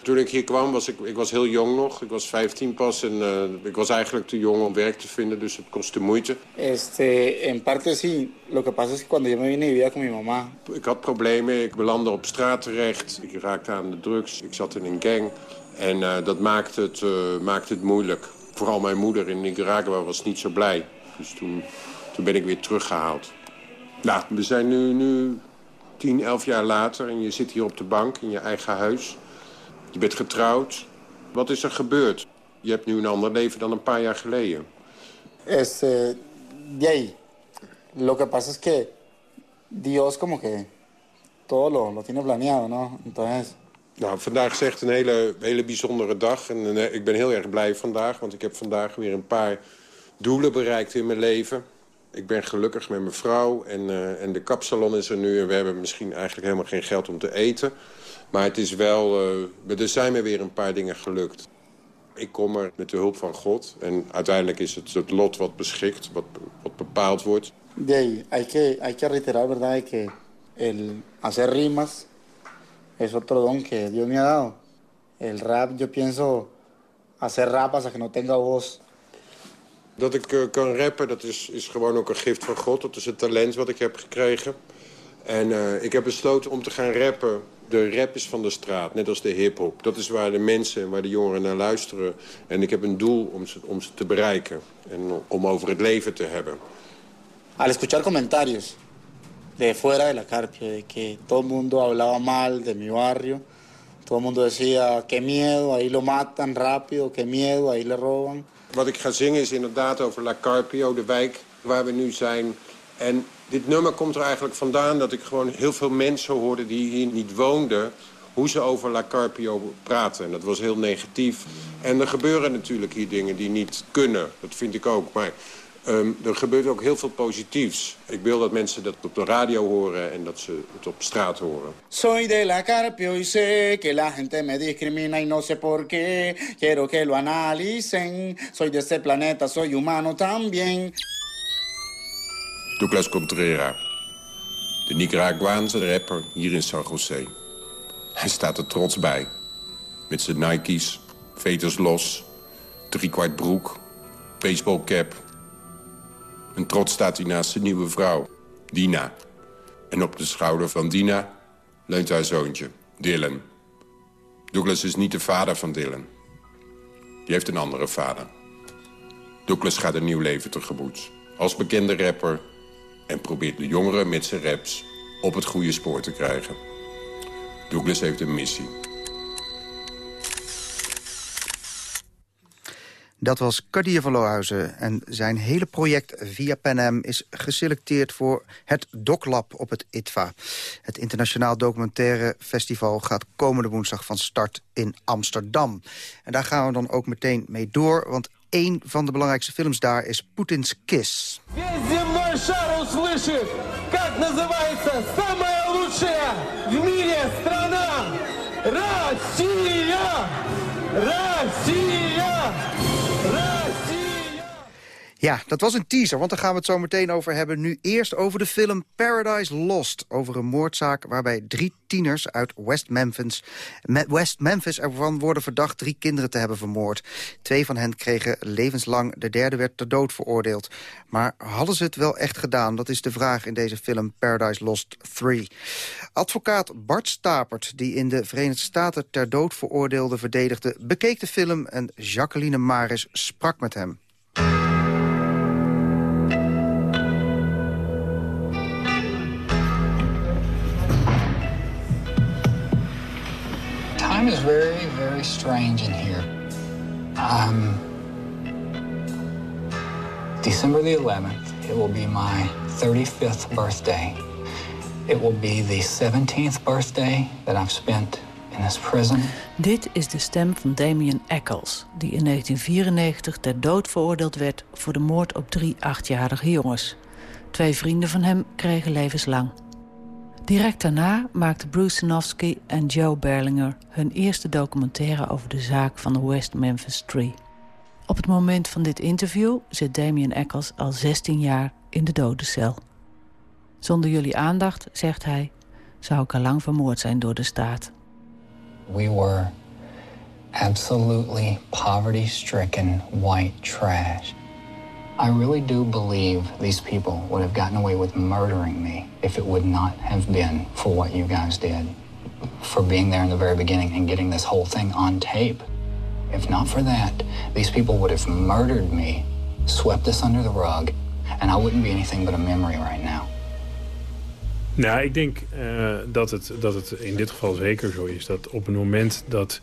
Toen ik hier kwam, was ik, ik was heel jong nog. Ik was 15 pas en uh, ik was eigenlijk te jong om werk te vinden, dus het kostte moeite. Este, en parte sí. Lo que pasa es que cuando yo me vine vivía con mi mamá. Ik had problemen, ik belandde op straat terecht. Ik raakte aan de drugs, ik zat in een gang. En uh, dat maakte het, uh, maakte het moeilijk. Vooral mijn moeder in Nicaragua was niet zo blij. Dus toen, toen ben ik weer teruggehaald. Nou, we zijn nu, nu 10, 11 jaar later en je zit hier op de bank in je eigen huis. Je bent getrouwd. Wat is er gebeurd? Je hebt nu een ander leven dan een paar jaar geleden. Este, de ahí. Lo que pasa es que Dios como que todo lo, lo tiene planeado, ¿no? Entonces... Nou, vandaag is echt een hele, hele bijzondere dag. En eh, ik ben heel erg blij vandaag, want ik heb vandaag weer een paar doelen bereikt in mijn leven. Ik ben gelukkig met mijn vrouw en, uh, en de kapsalon is er nu. En we hebben misschien eigenlijk helemaal geen geld om te eten. Maar het is wel, uh, er zijn me weer een paar dingen gelukt. Ik kom er met de hulp van God. En uiteindelijk is het het lot wat beschikt, wat, wat bepaald wordt. Ahí hay que, hay que reiterar, ¿verdad?, que el hacer rimas es otro don que Dios me ha dado. El rap, yo pienso hacer rap hasta que no tenga voz. Dat ik uh, kan rappen, dat is, is gewoon ook een gift van God. Dat is een talent wat ik heb gekregen. En uh, ik heb besloten om te gaan rappen. De rap is van de straat, net als de hip-hop. Dat is waar de mensen, waar de jongeren naar luisteren. En ik heb een doel om ze, om ze te bereiken. En om over het leven te hebben. Al escuchar comentarios de fuera de la Carpio, de que todo el mundo hablaba mal de mi barrio. Todo el mundo decía, qué miedo, ahí lo matan rápido, qué miedo, ahí le roban. Wat ik ga zingen is inderdaad over La Carpio, de wijk waar we nu zijn. En dit nummer komt er eigenlijk vandaan dat ik gewoon heel veel mensen hoorde die hier niet woonden hoe ze over La Carpio praten. En dat was heel negatief. En er gebeuren natuurlijk hier dingen die niet kunnen. Dat vind ik ook. Maar um, er gebeurt ook heel veel positiefs. Ik wil dat mensen dat op de radio horen en dat ze het op straat horen. Soy de La Carpio y que la gente me discrimina y no sé por qué. Quiero que lo analicen. Soy de este planeta, soy humano también. Douglas Contrera, de Nicaraguaanse rapper hier in San José. Hij staat er trots bij. Met zijn Nike's, veters los, driekwart broek, baseballcap. En trots staat hij naast zijn nieuwe vrouw, Dina. En op de schouder van Dina leunt haar zoontje, Dylan. Douglas is niet de vader van Dylan. Die heeft een andere vader. Douglas gaat een nieuw leven tegemoet. Als bekende rapper en probeert de jongeren met zijn raps op het goede spoor te krijgen. Douglas heeft een missie. Dat was Kadir van Lohuizen en zijn hele project via PenM is geselecteerd voor het DocLab op het ITVA. Het Internationaal Documentaire Festival gaat komende woensdag van start in Amsterdam. En daar gaan we dan ook meteen mee door, want een van de belangrijkste films daar is Poetins Kiss. Шар услышит, как называется самая лучшая в мире страна. Россия! Россия! Ja, dat was een teaser, want daar gaan we het zo meteen over hebben. Nu eerst over de film Paradise Lost. Over een moordzaak waarbij drie tieners uit West Memphis, West Memphis ervan worden verdacht drie kinderen te hebben vermoord. Twee van hen kregen levenslang, de derde werd ter dood veroordeeld. Maar hadden ze het wel echt gedaan? Dat is de vraag in deze film Paradise Lost 3. Advocaat Bart Stapert, die in de Verenigde Staten ter dood veroordeelde verdedigde, bekeek de film en Jacqueline Maris sprak met hem. Time is very, very strange in here. Um, December the 11th, it will be my 35th birthday. It will be the 17th birthday that I've spent in this prison. Dit is de stem van Damien Eccles, die in 1994 ter dood veroordeeld werd voor de moord op drie achtjarige jongens. Twee vrienden van hem kregen levenslang. Direct daarna maakten Bruce Sinofsky en Joe Berlinger hun eerste documentaire over de zaak van de West Memphis Tree. Op het moment van dit interview zit Damien Eccles al 16 jaar in de dodencel. Zonder jullie aandacht, zegt hij, zou ik al lang vermoord zijn door de staat. We were absolutely poverty-stricken white trash. I really do believe these people would have gotten away with murdering me if it would not have been for what you guys did. For being there in the very beginning and getting this whole thing on tape. If not for that, these people would have murdered me, swept this under the rug, and I wouldn't be anything but a memory right now. Nou, ik denk uh, dat, het, dat het in dit geval zeker zo is. Dat op het moment dat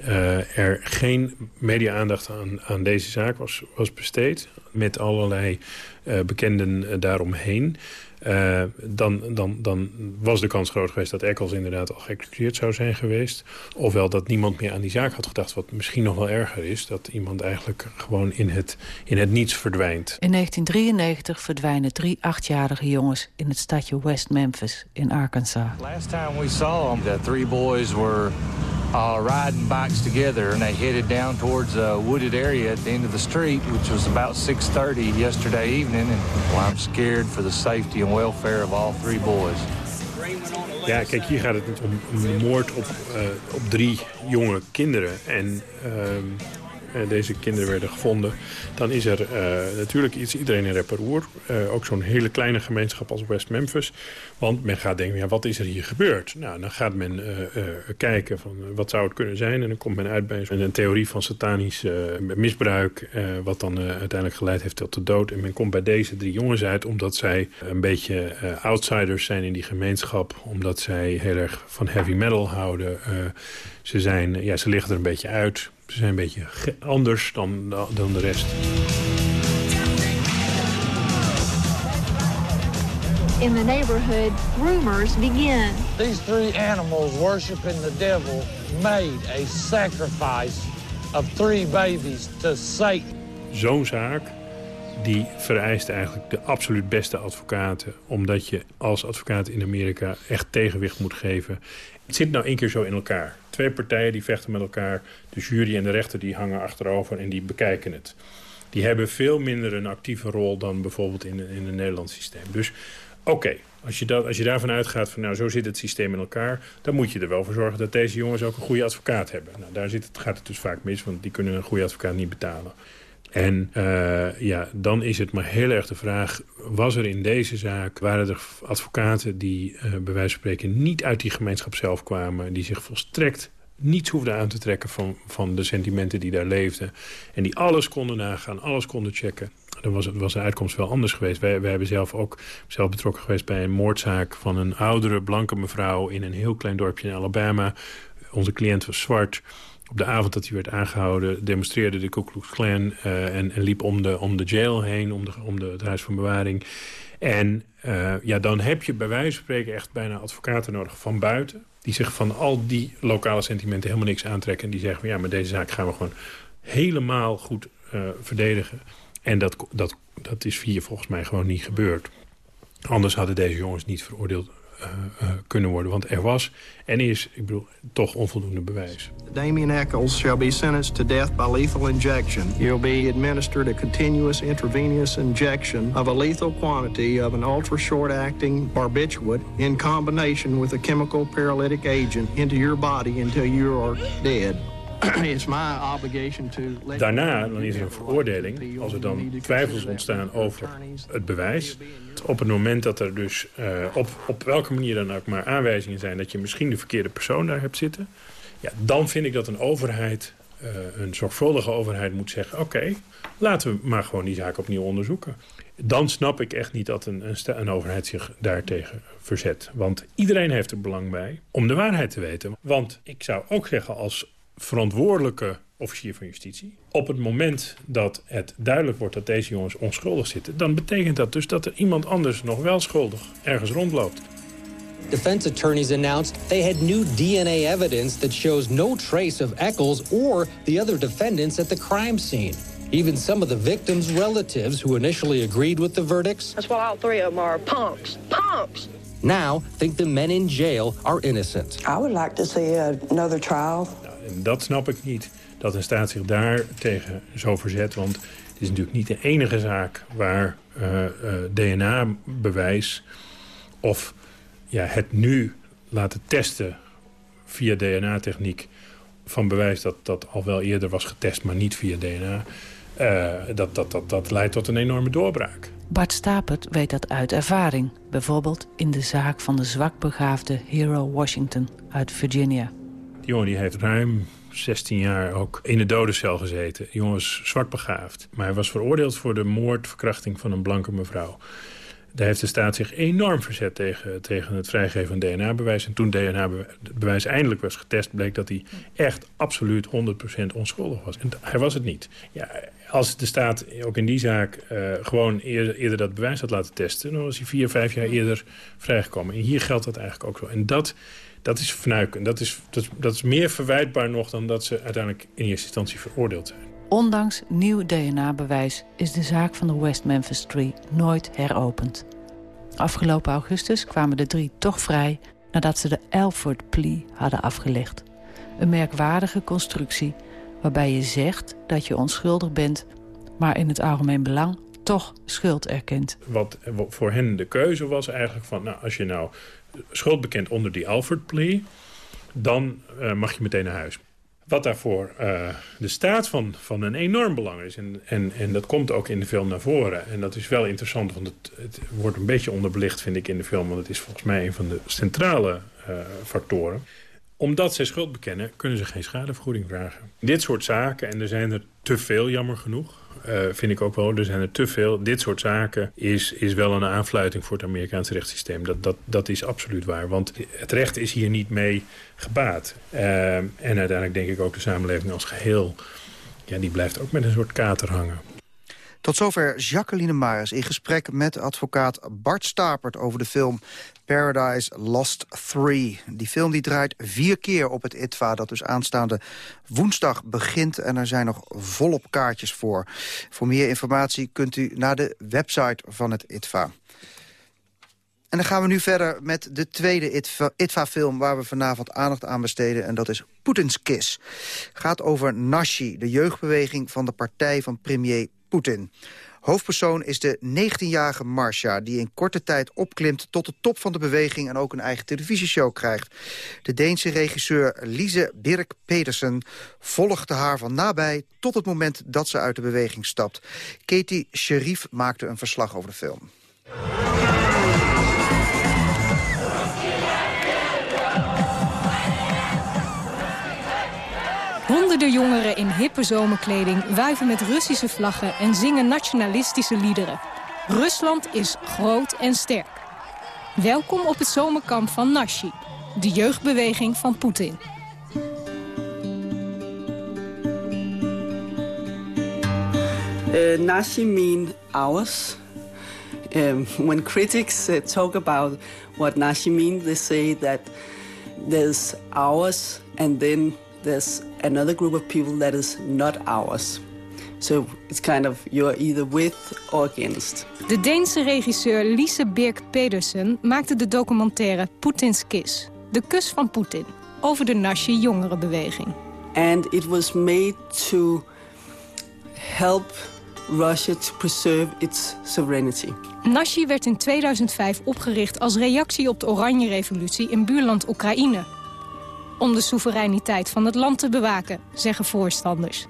uh, er geen media-aandacht aan, aan deze zaak was, was besteed... met allerlei uh, bekenden daaromheen... Uh, dan, dan, dan was de kans groot geweest dat Eccles inderdaad al geëxecuteerd zou zijn geweest. Ofwel dat niemand meer aan die zaak had gedacht. Wat misschien nog wel erger is. Dat iemand eigenlijk gewoon in het, in het niets verdwijnt. In 1993 verdwijnen drie achtjarige jongens in het stadje West Memphis in Arkansas. Last time we saw them, the three boys were uh, riding bikes together and they headed down towards a wooded area at the end of the street, which was about 6.30 yesterday evening. And well, I'm scared for the safety welfare of all three boys. Ja, kijk, hier gaat het om, om moord op, uh, op drie jonge kinderen. En uh, deze kinderen werden gevonden... dan is er uh, natuurlijk iets, iedereen in reparoer. Uh, ook zo'n hele kleine gemeenschap als West Memphis. Want men gaat denken, ja, wat is er hier gebeurd? Nou, dan gaat men kijken van wat zou het kunnen zijn. En dan komt men uit bij een theorie van satanisch misbruik... wat dan uiteindelijk geleid heeft tot de dood. En men komt bij deze drie jongens uit... omdat zij een beetje outsiders zijn in die gemeenschap. Omdat zij heel erg van heavy metal houden. ze, zijn, ja, ze liggen er een beetje uit... Ze zijn een beetje anders dan, dan de rest. In the neighborhood, rumors begin. These three animals worshiping the devil made a sacrifice of three babies to Satan. Zo'n zaak die vereist eigenlijk de absoluut beste advocaten. Omdat je als advocaat in Amerika echt tegenwicht moet geven. Het zit nou één keer zo in elkaar. Twee partijen die vechten met elkaar. De jury en de rechter die hangen achterover en die bekijken het. Die hebben veel minder een actieve rol dan bijvoorbeeld in, in het Nederlands systeem. Dus oké, als, je als je daarvan uitgaat van nou zo zit het systeem in elkaar... dan moet je er wel voor zorgen dat deze jongens ook een goede advocaat hebben. Nou, daar zit het, gaat het dus vaak mis, want die kunnen een goede advocaat niet betalen. En uh, ja, dan is het maar heel erg de vraag... was er in deze zaak, waren er advocaten die uh, bij wijze van spreken... niet uit die gemeenschap zelf kwamen... die zich volstrekt niets hoefden aan te trekken van, van de sentimenten die daar leefden... en die alles konden nagaan, alles konden checken... dan was, was de uitkomst wel anders geweest. Wij, wij hebben zelf ook zelf betrokken geweest bij een moordzaak... van een oudere, blanke mevrouw in een heel klein dorpje in Alabama. Onze cliënt was zwart... Op de avond dat hij werd aangehouden demonstreerde de Ku Klux Klan... Uh, en, liep om de, om de jail heen, om, de, om de, het huis van bewaring. En uh, ja, dan heb je bij wijze van spreken echt bijna advocaten nodig van buiten... die zich van al die lokale sentimenten helemaal niks aantrekken... en die zeggen, ja, maar deze zaak gaan we gewoon helemaal goed uh, verdedigen. En dat, dat, dat is hier volgens mij gewoon niet gebeurd. Anders hadden deze jongens niet veroordeeld kunnen worden. Want er was en is, ik bedoel, toch onvoldoende bewijs. Damien Eccles shall be sentenced to death by lethal injection. He'll be administered a continuous intravenous injection of a lethal quantity of an ultra-short-acting barbiturate in combination with a chemical paralytic agent into your body until you are dead. [COUGHS] Daarna dan is er een veroordeling als er dan twijfels ontstaan over het bewijs. Op het moment dat er dus uh, op, op welke manier dan ook maar aanwijzingen zijn... dat je misschien de verkeerde persoon daar hebt zitten... Ja, dan vind ik dat een overheid, uh, een zorgvuldige overheid moet zeggen... oké, laten we maar gewoon die zaak opnieuw onderzoeken. Dan snap ik echt niet dat een, een, een overheid zich daartegen verzet. Want iedereen heeft er belang bij om de waarheid te weten. Want ik zou ook zeggen als verantwoordelijke officier van justitie. Op het moment dat het duidelijk wordt dat deze jongens onschuldig zitten... dan betekent dat dus dat er iemand anders nog wel schuldig ergens rondloopt. Defense attorneys announced they had new DNA evidence that shows no trace of Eccles or the other defendants at the crime scene. Even some of the victims' relatives who initially agreed with the verdicts. That's why all three of them are punks. Punks! Now think the men in jail are innocent. I would like to see another trial. En dat snap ik niet, dat een staat zich daar tegen zo verzet. Want het is natuurlijk niet de enige zaak waar uh, uh, DNA-bewijs... of ja, het nu laten testen via DNA-techniek van bewijs dat dat al wel eerder was getest, maar niet via DNA... Uh, dat, dat, dat, dat leidt tot een enorme doorbraak. Bart Stapert weet dat uit ervaring. Bijvoorbeeld in de zaak van de zwakbegaafde Hero Washington uit Virginia. Die jongen die heeft ruim 16 jaar ook in de dodencel gezeten. Die jongen was zwak begaafd. Maar hij was veroordeeld voor de moordverkrachting van een blanke mevrouw. Daar heeft de staat zich enorm verzet tegen, tegen het vrijgeven van DNA-bewijs. En toen DNA-bewijs eindelijk was getest... bleek dat hij echt absoluut 100% onschuldig was. En hij was het niet. Ja, als de staat ook in die zaak uh, gewoon eerder, eerder, dat bewijs had laten testen... dan was hij vier, vijf jaar eerder vrijgekomen. En hier geldt dat eigenlijk ook zo. En dat, dat is fnuiken. Dat is, dat, dat is meer verwijtbaar nog dan dat ze uiteindelijk in eerste instantie veroordeeld zijn. Ondanks nieuw DNA-bewijs is de zaak van de West Memphis Tree nooit heropend. Afgelopen augustus kwamen de drie toch vrij nadat ze de Alford Plea hadden afgelegd. Een merkwaardige constructie waarbij je zegt dat je onschuldig bent... maar in het algemeen belang toch schuld erkent. Wat voor hen de keuze was eigenlijk van... Nou, als je nou schuld bekent onder die Alford Plea... dan uh, mag je meteen naar huis. Wat daarvoor uh, de staat van, van een enorm belang is. En, en, en dat komt ook in de film naar voren. En dat is wel interessant, want het, het wordt een beetje onderbelicht, vind ik, in de film. Want het is volgens mij een van de centrale uh, factoren omdat zij schuld bekennen, kunnen ze geen schadevergoeding vragen. Dit soort zaken, en er zijn er te veel, jammer genoeg... Uh, vind ik ook wel, er zijn er te veel. Dit soort zaken is, is wel een aanfluiting voor het Amerikaanse rechtssysteem. Dat, dat, dat is absoluut waar, want het recht is hier niet mee gebaat. Uh, en uiteindelijk denk ik ook de samenleving als geheel... Ja, die blijft ook met een soort kater hangen. Tot zover Jacqueline Maris in gesprek met advocaat Bart Stapert... over de film Paradise Lost 3. Die film die draait vier keer op het ITVA... dat dus aanstaande woensdag begint. En er zijn nog volop kaartjes voor. Voor meer informatie kunt u naar de website van het ITVA. En dan gaan we nu verder met de tweede ITVA-film... waar we vanavond aandacht aan besteden, en dat is Poetins Kiss. gaat over Nashi, de jeugdbeweging van de partij van premier Poetin. Hoofdpersoon is de 19-jarige Marcia... die in korte tijd opklimt tot de top van de beweging... en ook een eigen televisieshow krijgt. De Deense regisseur Lise Birk Pedersen volgde haar van nabij... tot het moment dat ze uit de beweging stapt. Katie Sherif maakte een verslag over de film. Honderden jongeren in hippe zomerkleding wuiven met Russische vlaggen en zingen nationalistische liederen. Rusland is groot en sterk. Welkom op het zomerkamp van Nashi, de jeugdbeweging van Poetin. Uh, Nashi mean ours. Um, when critics uh, talk about what Nashi means, they say that there's ours and then there's another group of people that is not ours. So it's kind of you're either with or against. De Deense regisseur Lise Birk Pedersen maakte de documentaire Poetins Kiss. De kus van Poetin. Over de Nashi jongerenbeweging. And it was made to help Russia to preserve its sovereignty. Nashi werd in 2005 opgericht als reactie op de Oranje Revolutie in buurland Oekraïne om de soevereiniteit van het land te bewaken, zeggen voorstanders.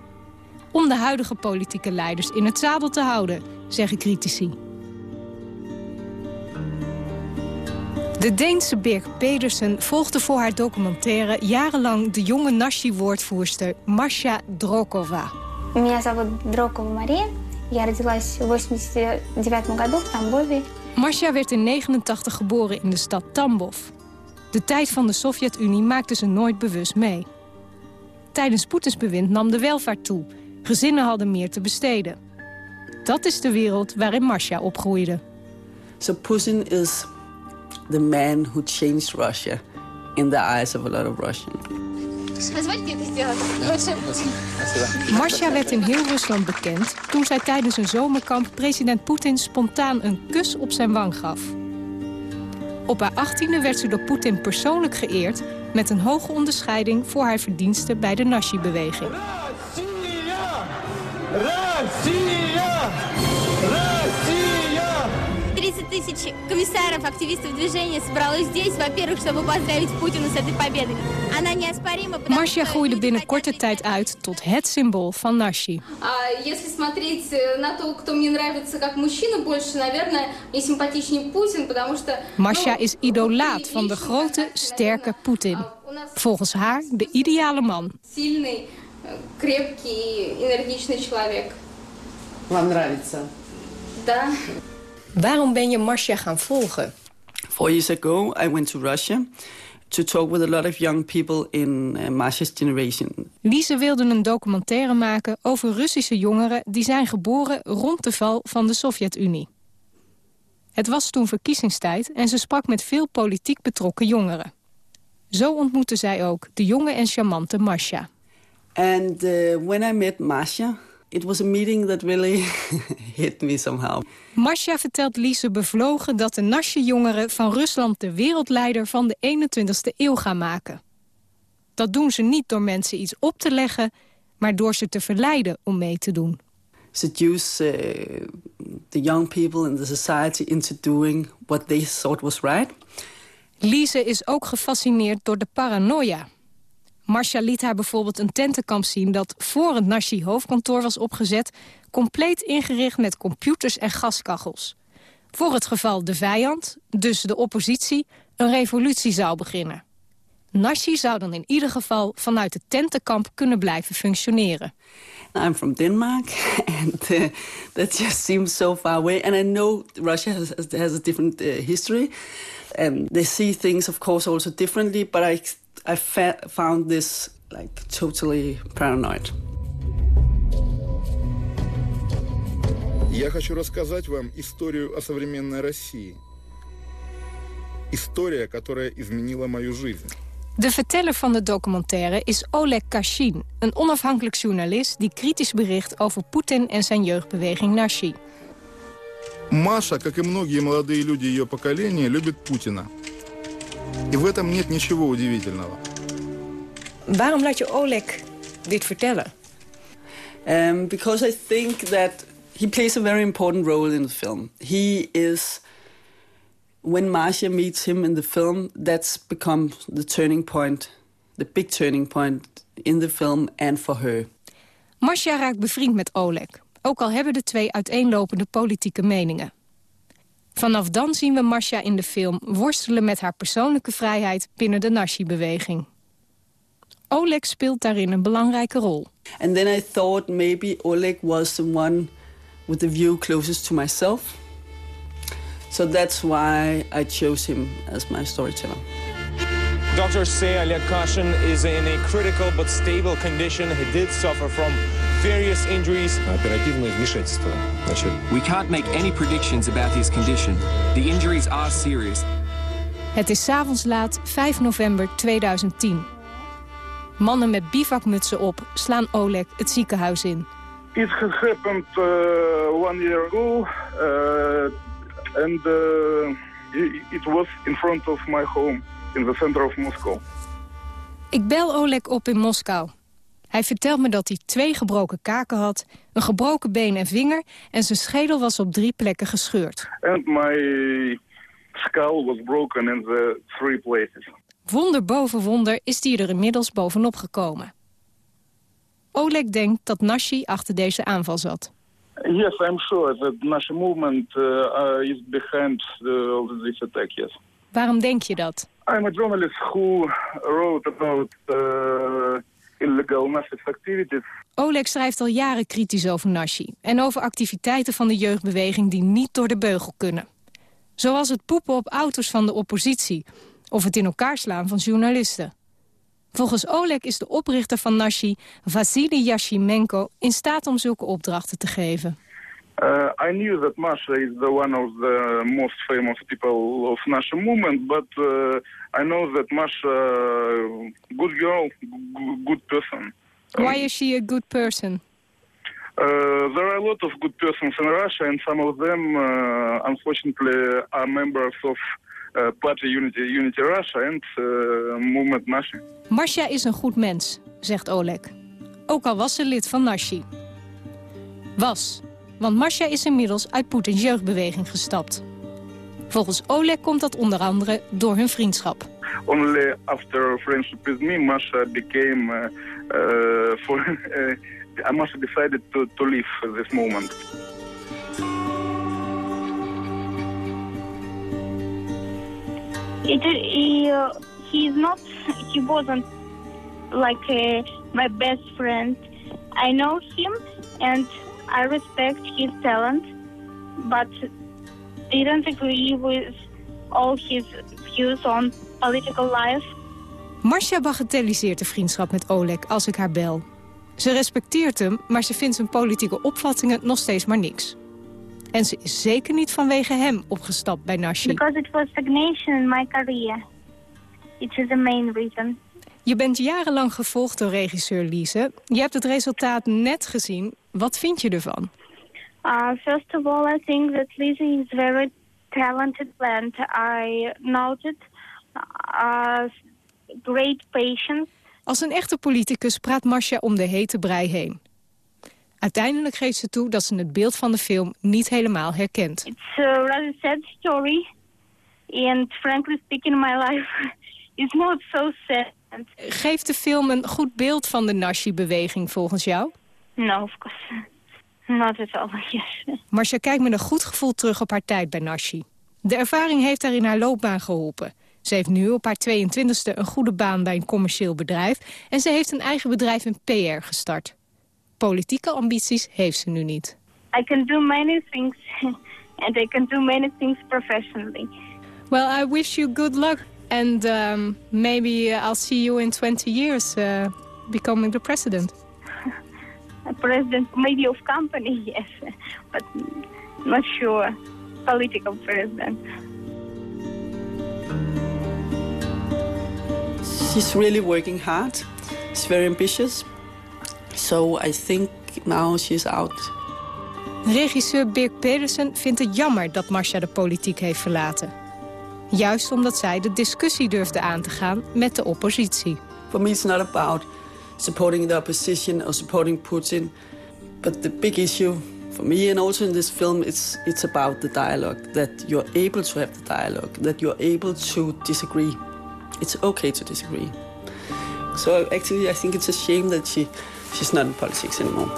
Om de huidige politieke leiders in het zadel te houden, zeggen critici. De Deense Birk Pedersen volgde voor haar documentaire jarenlang de jonge Nashi-woordvoerster Marcia Drokova. Меня зовут Дрокова Мария. Я родилась в 89 году в Тамбове. Marcia werd in 89 geboren in de stad Tambov. De tijd van de Sovjet-Unie maakte ze nooit bewust mee. Tijdens Poetins bewind nam de welvaart toe. Gezinnen hadden meer te besteden. Dat is de wereld waarin Marcia opgroeide. So Putin is the man who changed Russia in the eyes of a lot of Russians. Marcia werd in heel Rusland bekend toen zij tijdens een zomerkamp president Poetin spontaan een kus op zijn wang gaf. Op haar achttiende werd ze door Poetin persoonlijk geëerd... met een hoge onderscheiding voor haar verdiensten bij de Nashi-beweging. 30 тысяч комиссаров, активистов движения собралось здесь, во-первых, чтобы поздравить Путина с этой победой. Она неоспорима, Marcia groeide binnen korte tijd uit tot het symbool van Nashi. Если смотреть на то, кто мне нравится как мужчина больше, наверное, мне симпатичнее Путин, потому что... Marcia is idolaat van de grote, sterke Poetin. Volgens haar de ideale man. Сильный, крепкий, энергичный человек. Вам нравится? Да. Waarom ben je Marcia gaan volgen? Four years ago, I went to Russia to talk with a lot of young people in uh, Marcia's generation. Lise wilde een documentaire maken over Russische jongeren... die zijn geboren rond de val van de Sovjet-Unie. Het was toen verkiezingstijd en ze sprak met veel politiek betrokken jongeren. Zo ontmoette zij ook de jonge en charmante Marcia. And uh, when I met Marcia, it was a meeting that really [LAUGHS] hit me somehow. Marcia vertelt Lise bevlogen dat de Nashi-jongeren van Rusland de wereldleider van de 21ste eeuw gaan maken. Dat doen ze niet door mensen iets op te leggen, maar door ze te verleiden om mee te doen. Seduce uh, the young people in the society into doing what they thought was right. Lise is ook gefascineerd door de paranoia Marcia liet haar bijvoorbeeld een tentenkamp zien... dat voor het Nashi-hoofdkantoor was opgezet... compleet ingericht met computers en gaskachels. Voor het geval de vijand, dus de oppositie, een revolutie zou beginnen. Nashi zou dan in ieder geval vanuit het tentenkamp kunnen blijven functioneren. I'm from Denmark, [LAUGHS] and uh, that just seems so far away. And I know Russia has, has a different uh, history, and they see things, of course, also differently. But I I found this like totally paranoid. Я хочу рассказать вам историю о современной России. История, которая изменила мою жизнь. De verteller van de documentaire is Oleg Kashin, een onafhankelijk journalist die kritisch bericht over Poetin en zijn jeugdbeweging Nashi. Маша, как и многие молодые люди ее поколения, любит Путина. И в этом нет ничего удивительного. Waarom laat je Oleg dit vertellen? Um, because I think that he plays a very important role in the film. He is when Marcia meets him in the film, that's become the turning point, the big turning point in the film and for her. Marcia raakt bevriend met Oleg, ook al hebben de twee uiteenlopende politieke meningen. Vanaf dan zien we Marcia in de film worstelen met haar persoonlijke vrijheid binnen de Nashi-beweging. Oleg speelt daarin een belangrijke rol. And then I thought maybe Oleg was the one with the view closest to myself. So that's why I chose him as my storyteller. Doctors say Oleg Kashin is in a critical but stable condition. He did suffer from various injuries. We can't make any predictions about his condition. The injuries are serious. Het is avonds laat 5 november 2010. Mannen met bivakmutsen op slaan Oleg het ziekenhuis in. It has happened uh, one year ago. Uh, and uh, it was in front of my home in the center of Moscow. Ik bel Oleg op in Moskou. Hij vertelt me dat hij twee gebroken kaken had, een gebroken been en vinger... en zijn schedel was op drie plekken gescheurd. And my skull was broken in the three places. Wonder boven wonder is hij er inmiddels bovenop gekomen. Oleg denkt dat Nashi achter deze aanval zat. Yes, I'm sure that Nashi movement uh, is behind uh, this attack, yes. Waarom denk je dat? I'm a journalist who wrote about uh, illegal. Oleg schrijft al jaren kritisch over Nashi... en over activiteiten van de jeugdbeweging die niet door de beugel kunnen. Zoals het poepen op auto's van de oppositie... of het in elkaar slaan van journalisten. Volgens Oleg is de oprichter van Nashi, Vasily Yashimenko... in staat om zulke opdrachten te geven. Uh, I knew that Masha is the one of the most famous people of Nashi movement, but uh, I know that Masha, good girl, good person. Why is she a good person? Uh, there are a lot of good persons in Russia, and some of them, uh, unfortunately, are members of uh, Party Unity, Unity Russia and uh, Movement Nashi. Masha is een goed mens, zegt Oleg. Ook al was ze lid van Nashi. Was, want Masha is inmiddels uit Poetins jeugdbeweging gestapt. Volgens Oleg komt dat onder andere door hun vriendschap. Only after friendship with me, Masha became uh, uh, for. [LAUGHS] Uh, Masha decided to, to leave this moment. It, he, uh, he's not, he wasn't like uh, my best friend. I know him and I respect his talent, but didn't agree with all his views on political life. Marcia bagatelliseert de vriendschap met Oleg als ik haar bel. Ze respecteert hem, maar ze vindt zijn politieke opvattingen nog steeds maar niks. En ze is zeker niet vanwege hem opgestapt bij Nashi. Because it was stagnation in my career. It is the main reason. Je bent jarenlang gevolgd door regisseur Lise. Je hebt het resultaat net gezien. Wat vind je ervan? Uh, first of all, I think that Lise is very talented and I noted uh, great patience. Als een echte politicus praat Marcia om de hete brei heen. Uiteindelijk geeft ze toe dat ze het beeld van de film niet helemaal herkent. It's a rather sad story. And frankly speaking, my life [LAUGHS] is not so sad. Geeft de film een goed beeld van de Nashi-beweging volgens jou? No, of course. Not at all, [LAUGHS] yes. Marcia kijkt met een goed gevoel terug op haar tijd bij Nashi. De ervaring heeft haar in haar loopbaan geholpen. Ze heeft nu op haar 22e een goede baan bij een commercieel bedrijf... en ze heeft een eigen bedrijf in PR gestart. Politieke ambities heeft ze nu niet. I can do many things [LAUGHS] and I can do many things professionally. Well, I wish you good luck and um, maybe I'll see you in 20 years uh, becoming the president. A [LAUGHS] president maybe of company, [LAUGHS] yes, but not sure. Political president. She's really working hard. She's very ambitious. So I think now she's out. Regisseur Birk Pedersen vindt het jammer dat Marcia de politiek heeft verlaten. Juist omdat zij de discussie durfde aan te gaan met de oppositie. For me it's not about supporting the opposition or supporting Putin. But the big issue for me and also in this film it's it's about the dialogue that you're able to have the dialogue that you're able to disagree. It's okay to disagree. So actually I think it's a shame that she she's not in politics anymore.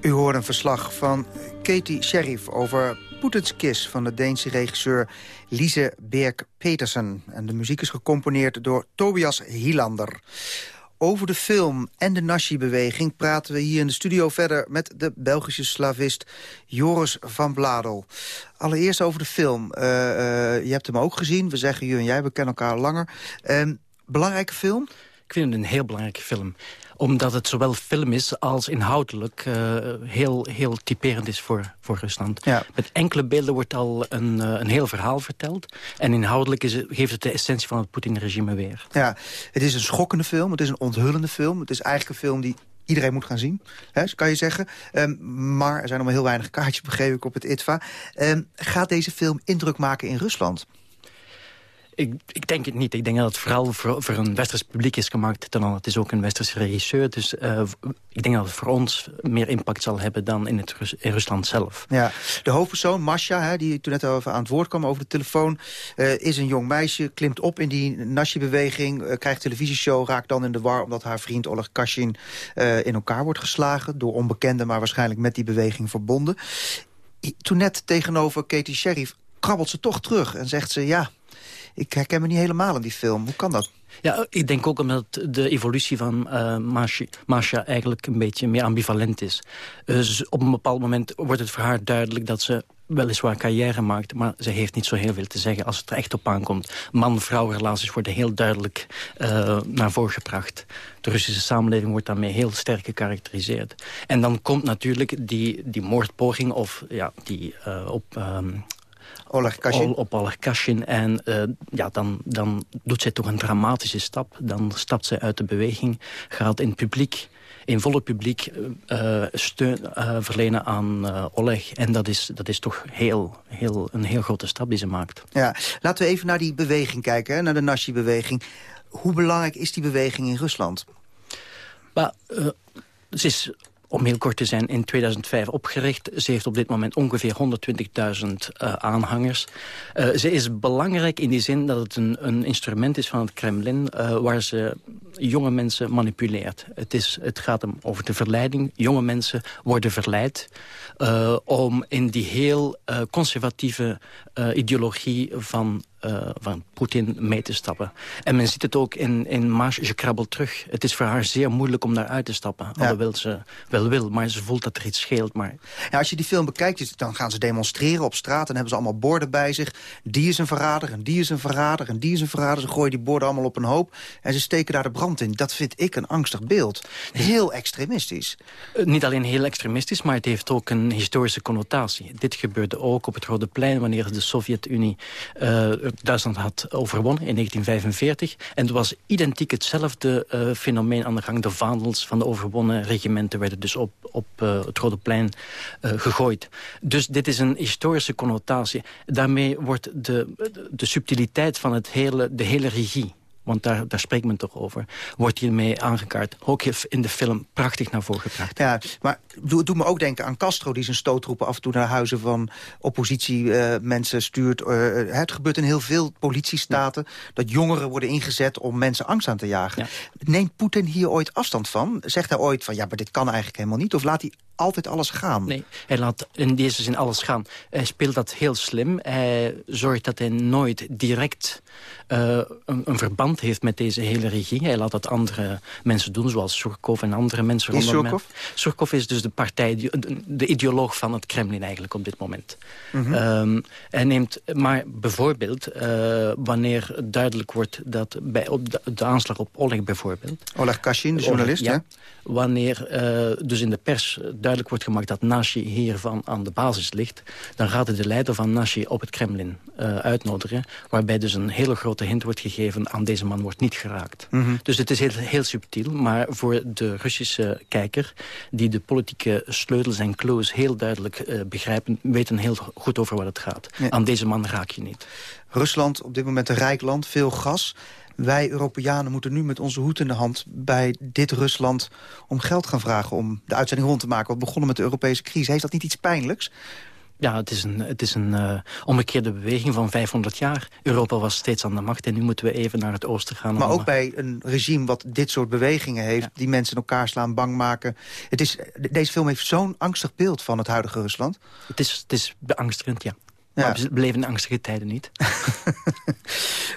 U hoort een verslag van Katie Sheriff over Van de Deense regisseur Lise Berk Petersen. En de muziek is gecomponeerd door Tobias Hilander. Over de film en de Nashi-beweging praten we hier in de studio verder... met de Belgische slavist Joris van Bladel. Allereerst over de film. Uh, uh, je hebt hem ook gezien. We zeggen, je en jij, we kennen elkaar langer. Uh, belangrijke film? Ik vind het een heel belangrijke film omdat het zowel film is als inhoudelijk uh, heel, heel typerend is voor, voor Rusland. Ja. Met enkele beelden wordt al een, uh, een heel verhaal verteld. En inhoudelijk is geeft het de essentie van het Poetin-regime weer. Ja, het is een schokkende film, het is een onthullende film. Het is eigenlijk een film die iedereen moet gaan zien, hè, kan je zeggen. Um, maar er zijn nog maar heel weinig kaartjes, begreep ik, op het ITVA. Um, gaat deze film indruk maken in Rusland? Ik, ik, denk het niet. Ik denk dat het vooral voor, een westers publiek is gemaakt. Dan het is ook een westerse regisseur. Dus uh, ik denk dat het voor ons meer impact zal hebben dan in, het Rusland zelf. Ja, de hoofdpersoon, Masha, hè, die toen net over aan het woord kwam over de telefoon... Uh, is een jong meisje, klimt op in die Nashi-beweging... Uh, krijgt televisieshow, raakt dan in de war... omdat haar vriend Oleg Kashin in elkaar wordt geslagen... door onbekenden, maar waarschijnlijk met die beweging verbonden. Toen net tegenover Katie Sheriff krabbelt ze toch terug en zegt ze... ja, ik herken me niet helemaal in die film. Hoe kan dat? Ja, ik denk ook omdat de evolutie van uh, Masha eigenlijk een beetje meer ambivalent is. Dus op een bepaald moment wordt het voor haar duidelijk dat ze weliswaar carrière maakt... maar ze heeft niet zo heel veel te zeggen als het er echt op aankomt. Man-vrouw relaties worden heel duidelijk uh, naar voren gebracht. De Russische samenleving wordt daarmee heel sterk gekarakteriseerd. En dan komt natuurlijk die, die moordpoging of ja, die op... Um, Oleg Kashin. op Oleg Kashin. En uh, ja, dan, dan doet zij toch een dramatische stap. Dan stapt zij uit de beweging, gaat in publiek in volle publiek uh, steun uh, verlenen aan uh, Oleg. En dat is, dat is toch heel, heel, een heel grote stap die ze maakt. Ja, laten we even naar die beweging kijken, hè, naar de Nashi-beweging. Hoe belangrijk is die beweging in Rusland? Maar, het is om heel kort te zijn, in 2005 opgericht. Ze heeft op dit moment ongeveer 120.000 uh, aanhangers. Uh, ze is belangrijk in die zin dat het een, een instrument is van het Kremlin... Uh, waar ze jonge mensen manipuleert. Het, is, het gaat hem over de verleiding. Jonge mensen worden verleid om in die heel conservatieve ideologie van van Poetin mee te stappen. En men ziet het ook in, in Marge krabbelt terug. Het is voor haar zeer moeilijk om daaruit te stappen. Ja. Alhoewel ze wel wil, maar ze voelt dat er iets scheelt. Maar... Ja, als je die film bekijkt, dan gaan ze demonstreren op straat... en hebben ze allemaal borden bij zich. Die is een verrader, en die is een verrader, en die is een verrader. Ze gooien die borden allemaal op een hoop en ze steken daar de brand in. Dat vind ik een angstig beeld. Heel extremistisch. Uh, niet alleen heel extremistisch, maar het heeft ook een historische connotatie. Dit gebeurde ook op het Rode Plein... wanneer de Sovjet-Unie uh, Duitsland had overwonnen in 1945. En het was identiek hetzelfde uh, fenomeen aan de gang. De vaandels van de overwonnen regimenten werden dus op, op het Rode Plein gegooid. Dus dit is een historische connotatie. Daarmee wordt de, de subtiliteit van het hele, de hele regie want daar, daar spreekt men toch over, wordt hiermee aangekaart. Ook in de film prachtig naar voren gebracht. Ja, maar het doet me ook denken aan Castro... die zijn stootroepen af en toe naar huizen van oppositiemensen uh, stuurt. Uh, het gebeurt in heel veel politiestaten... dat jongeren worden ingezet om mensen angst aan te jagen. Neemt Poetin hier ooit afstand van? Zegt hij ooit van, ja, maar dit kan eigenlijk helemaal niet? Of laat hij altijd alles gaan? Nee, hij laat in deze zin alles gaan. Hij speelt dat heel slim. Hij zorgt dat hij nooit direct uh, een, een, verband heeft met deze hele regie. Hij laat dat andere mensen doen, zoals Surkov en andere mensen. Is Surkov? Surkov is dus de partij, de, de, ideoloog van het Kremlin eigenlijk op dit moment. Mm -hmm. um, hij neemt, maar bijvoorbeeld, uh, wanneer duidelijk wordt dat bij op de, de, aanslag op Oleg bijvoorbeeld... Oleg Kashin, de journalist, Oleg, ja. Wanneer uh, dus in de pers duidelijk wordt gemaakt dat Nashi hiervan aan de basis ligt... dan gaat het de leider van Nashi op het Kremlin uh, uitnodigen... waarbij dus een hele grote hint wordt gegeven aan deze man wordt niet geraakt. Mm -hmm. Dus het is heel, heel subtiel, maar voor de Russische kijker... die de politieke sleutels en clues heel duidelijk uh, begrijpen... weten heel goed over wat het gaat. Ja. Aan deze man raak je niet. Rusland, op dit moment een rijk land, veel gas... Wij Europeanen moeten nu met onze hoed in de hand bij dit Rusland om geld gaan vragen om de uitzending rond te maken. Wat begonnen met de Europese crisis. Heeft dat niet iets pijnlijks? Ja, het is een, het is een uh, omgekeerde beweging van 500 jaar. Europa was steeds aan de macht en nu moeten we even naar het oosten gaan. Maar om... ook bij een regime wat dit soort bewegingen heeft... Ja. die mensen elkaar slaan, bang maken. Het is, deze film heeft zo'n angstig beeld van het huidige Rusland. Het is, het is beangstigend, ja. Ja. Maar we beleven in angstige tijden niet. [LAUGHS]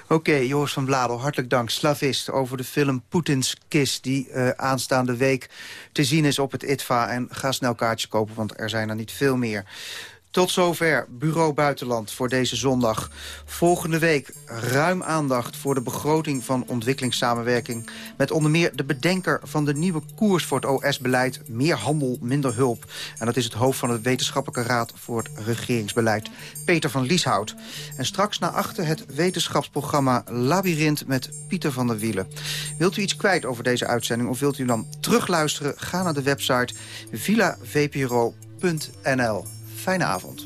Oké, okay, Joris van Bladel, hartelijk dank. Slavist over de film Poetins Kist... die uh, aanstaande week te zien is op het ITVA. En ga snel kaartjes kopen, want er zijn er niet veel meer. Tot zover Bureau Buitenland voor deze zondag. Volgende week ruim aandacht voor de begroting van ontwikkelingssamenwerking... met onder meer de bedenker van de nieuwe koers voor het OS-beleid... meer handel, minder hulp. En dat is het hoofd van de Wetenschappelijke Raad voor het Regeringsbeleid, Peter van Lieshout. En straks naar achter het wetenschapsprogramma Labyrinth met Pieter van der Wielen. Wilt u iets kwijt over deze uitzending of wilt u dan terugluisteren? Ga naar de website villavpro.nl. Fijne avond.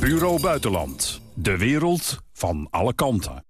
Bureau Buitenland. De wereld van alle kanten.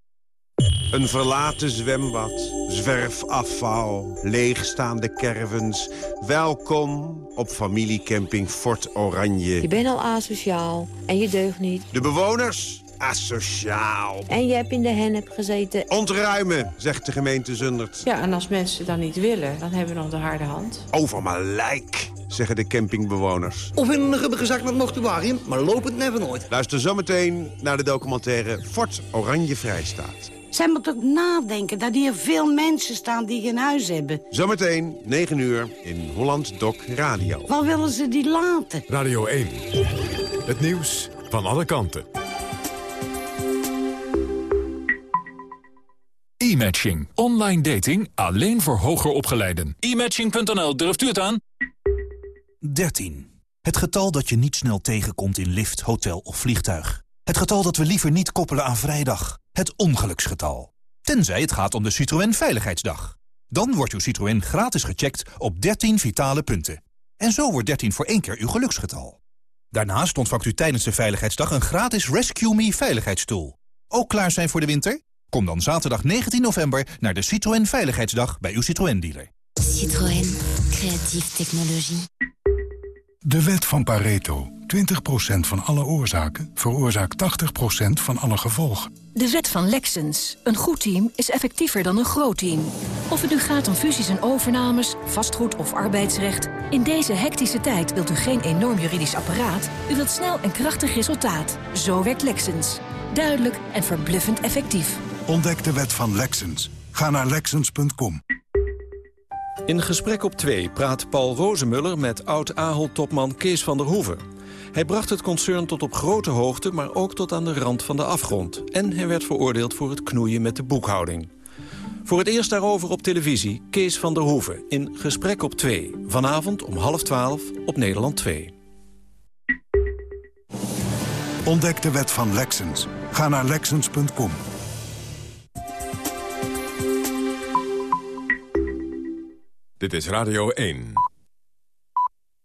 Een verlaten zwembad, zwerfafval, leegstaande caravans. Welkom op familiecamping Fort Oranje. Je bent al asociaal en je deugt niet. De bewoners? Asociaal. En je hebt in de hennep gezeten. Ontruimen, zegt de gemeente Zundert. Ja, en als mensen dan niet willen, dan hebben we nog de harde hand. Over mijn lijk, zeggen de campingbewoners. Of in een rubber gezakt met mortuarium, maar lopend never nooit. Luister zometeen naar de documentaire Fort Oranje Vrijstaat. Zij moet ook nadenken dat hier veel mensen staan die geen huis hebben. Zometeen, 9 uur, in Holland Doc Radio. Waar willen ze die laten? Radio 1. Het nieuws van alle kanten. E-matching. Online dating alleen voor hoger opgeleiden. E-matching.nl, durft u het aan? 13. Het getal dat je niet snel tegenkomt in lift, hotel of vliegtuig. Het getal dat we liever niet koppelen aan vrijdag. Het ongeluksgetal. Tenzij het gaat om de Citroën Veiligheidsdag. Dan wordt uw Citroën gratis gecheckt op 13 vitale punten. En zo wordt 13 voor één keer uw geluksgetal. Daarnaast ontvangt u tijdens de Veiligheidsdag een gratis Rescue Me veiligheidsstoel. Ook klaar zijn voor de winter? Kom dan zaterdag 19 november naar de Citroën Veiligheidsdag bij uw Citroën-dealer. Citroën. Creatieve technologie. De wet van Pareto. 20% van alle oorzaken veroorzaakt 80% van alle gevolgen. De wet van Lexens. Een goed team is effectiever dan een groot team. Of het nu gaat om fusies en overnames, vastgoed of arbeidsrecht... in deze hectische tijd wilt u geen enorm juridisch apparaat. U wilt snel en krachtig resultaat. Zo werkt Lexens. Duidelijk en verbluffend effectief. Ontdek de wet van Lexens. Ga naar Lexens.com. In Gesprek op 2 praat Paul Rozemuller met oud-Ahold-topman Kees van der Hoeven. Hij bracht het concern tot op grote hoogte, maar ook tot aan de rand van de afgrond. En hij werd veroordeeld voor het knoeien met de boekhouding. Voor het eerst daarover op televisie Kees van der Hoeven in Gesprek op 2. Vanavond om half 12 op Nederland 2. Ontdek de wet van Lexens. Ga naar Lexens.com. Dit is Radio 1.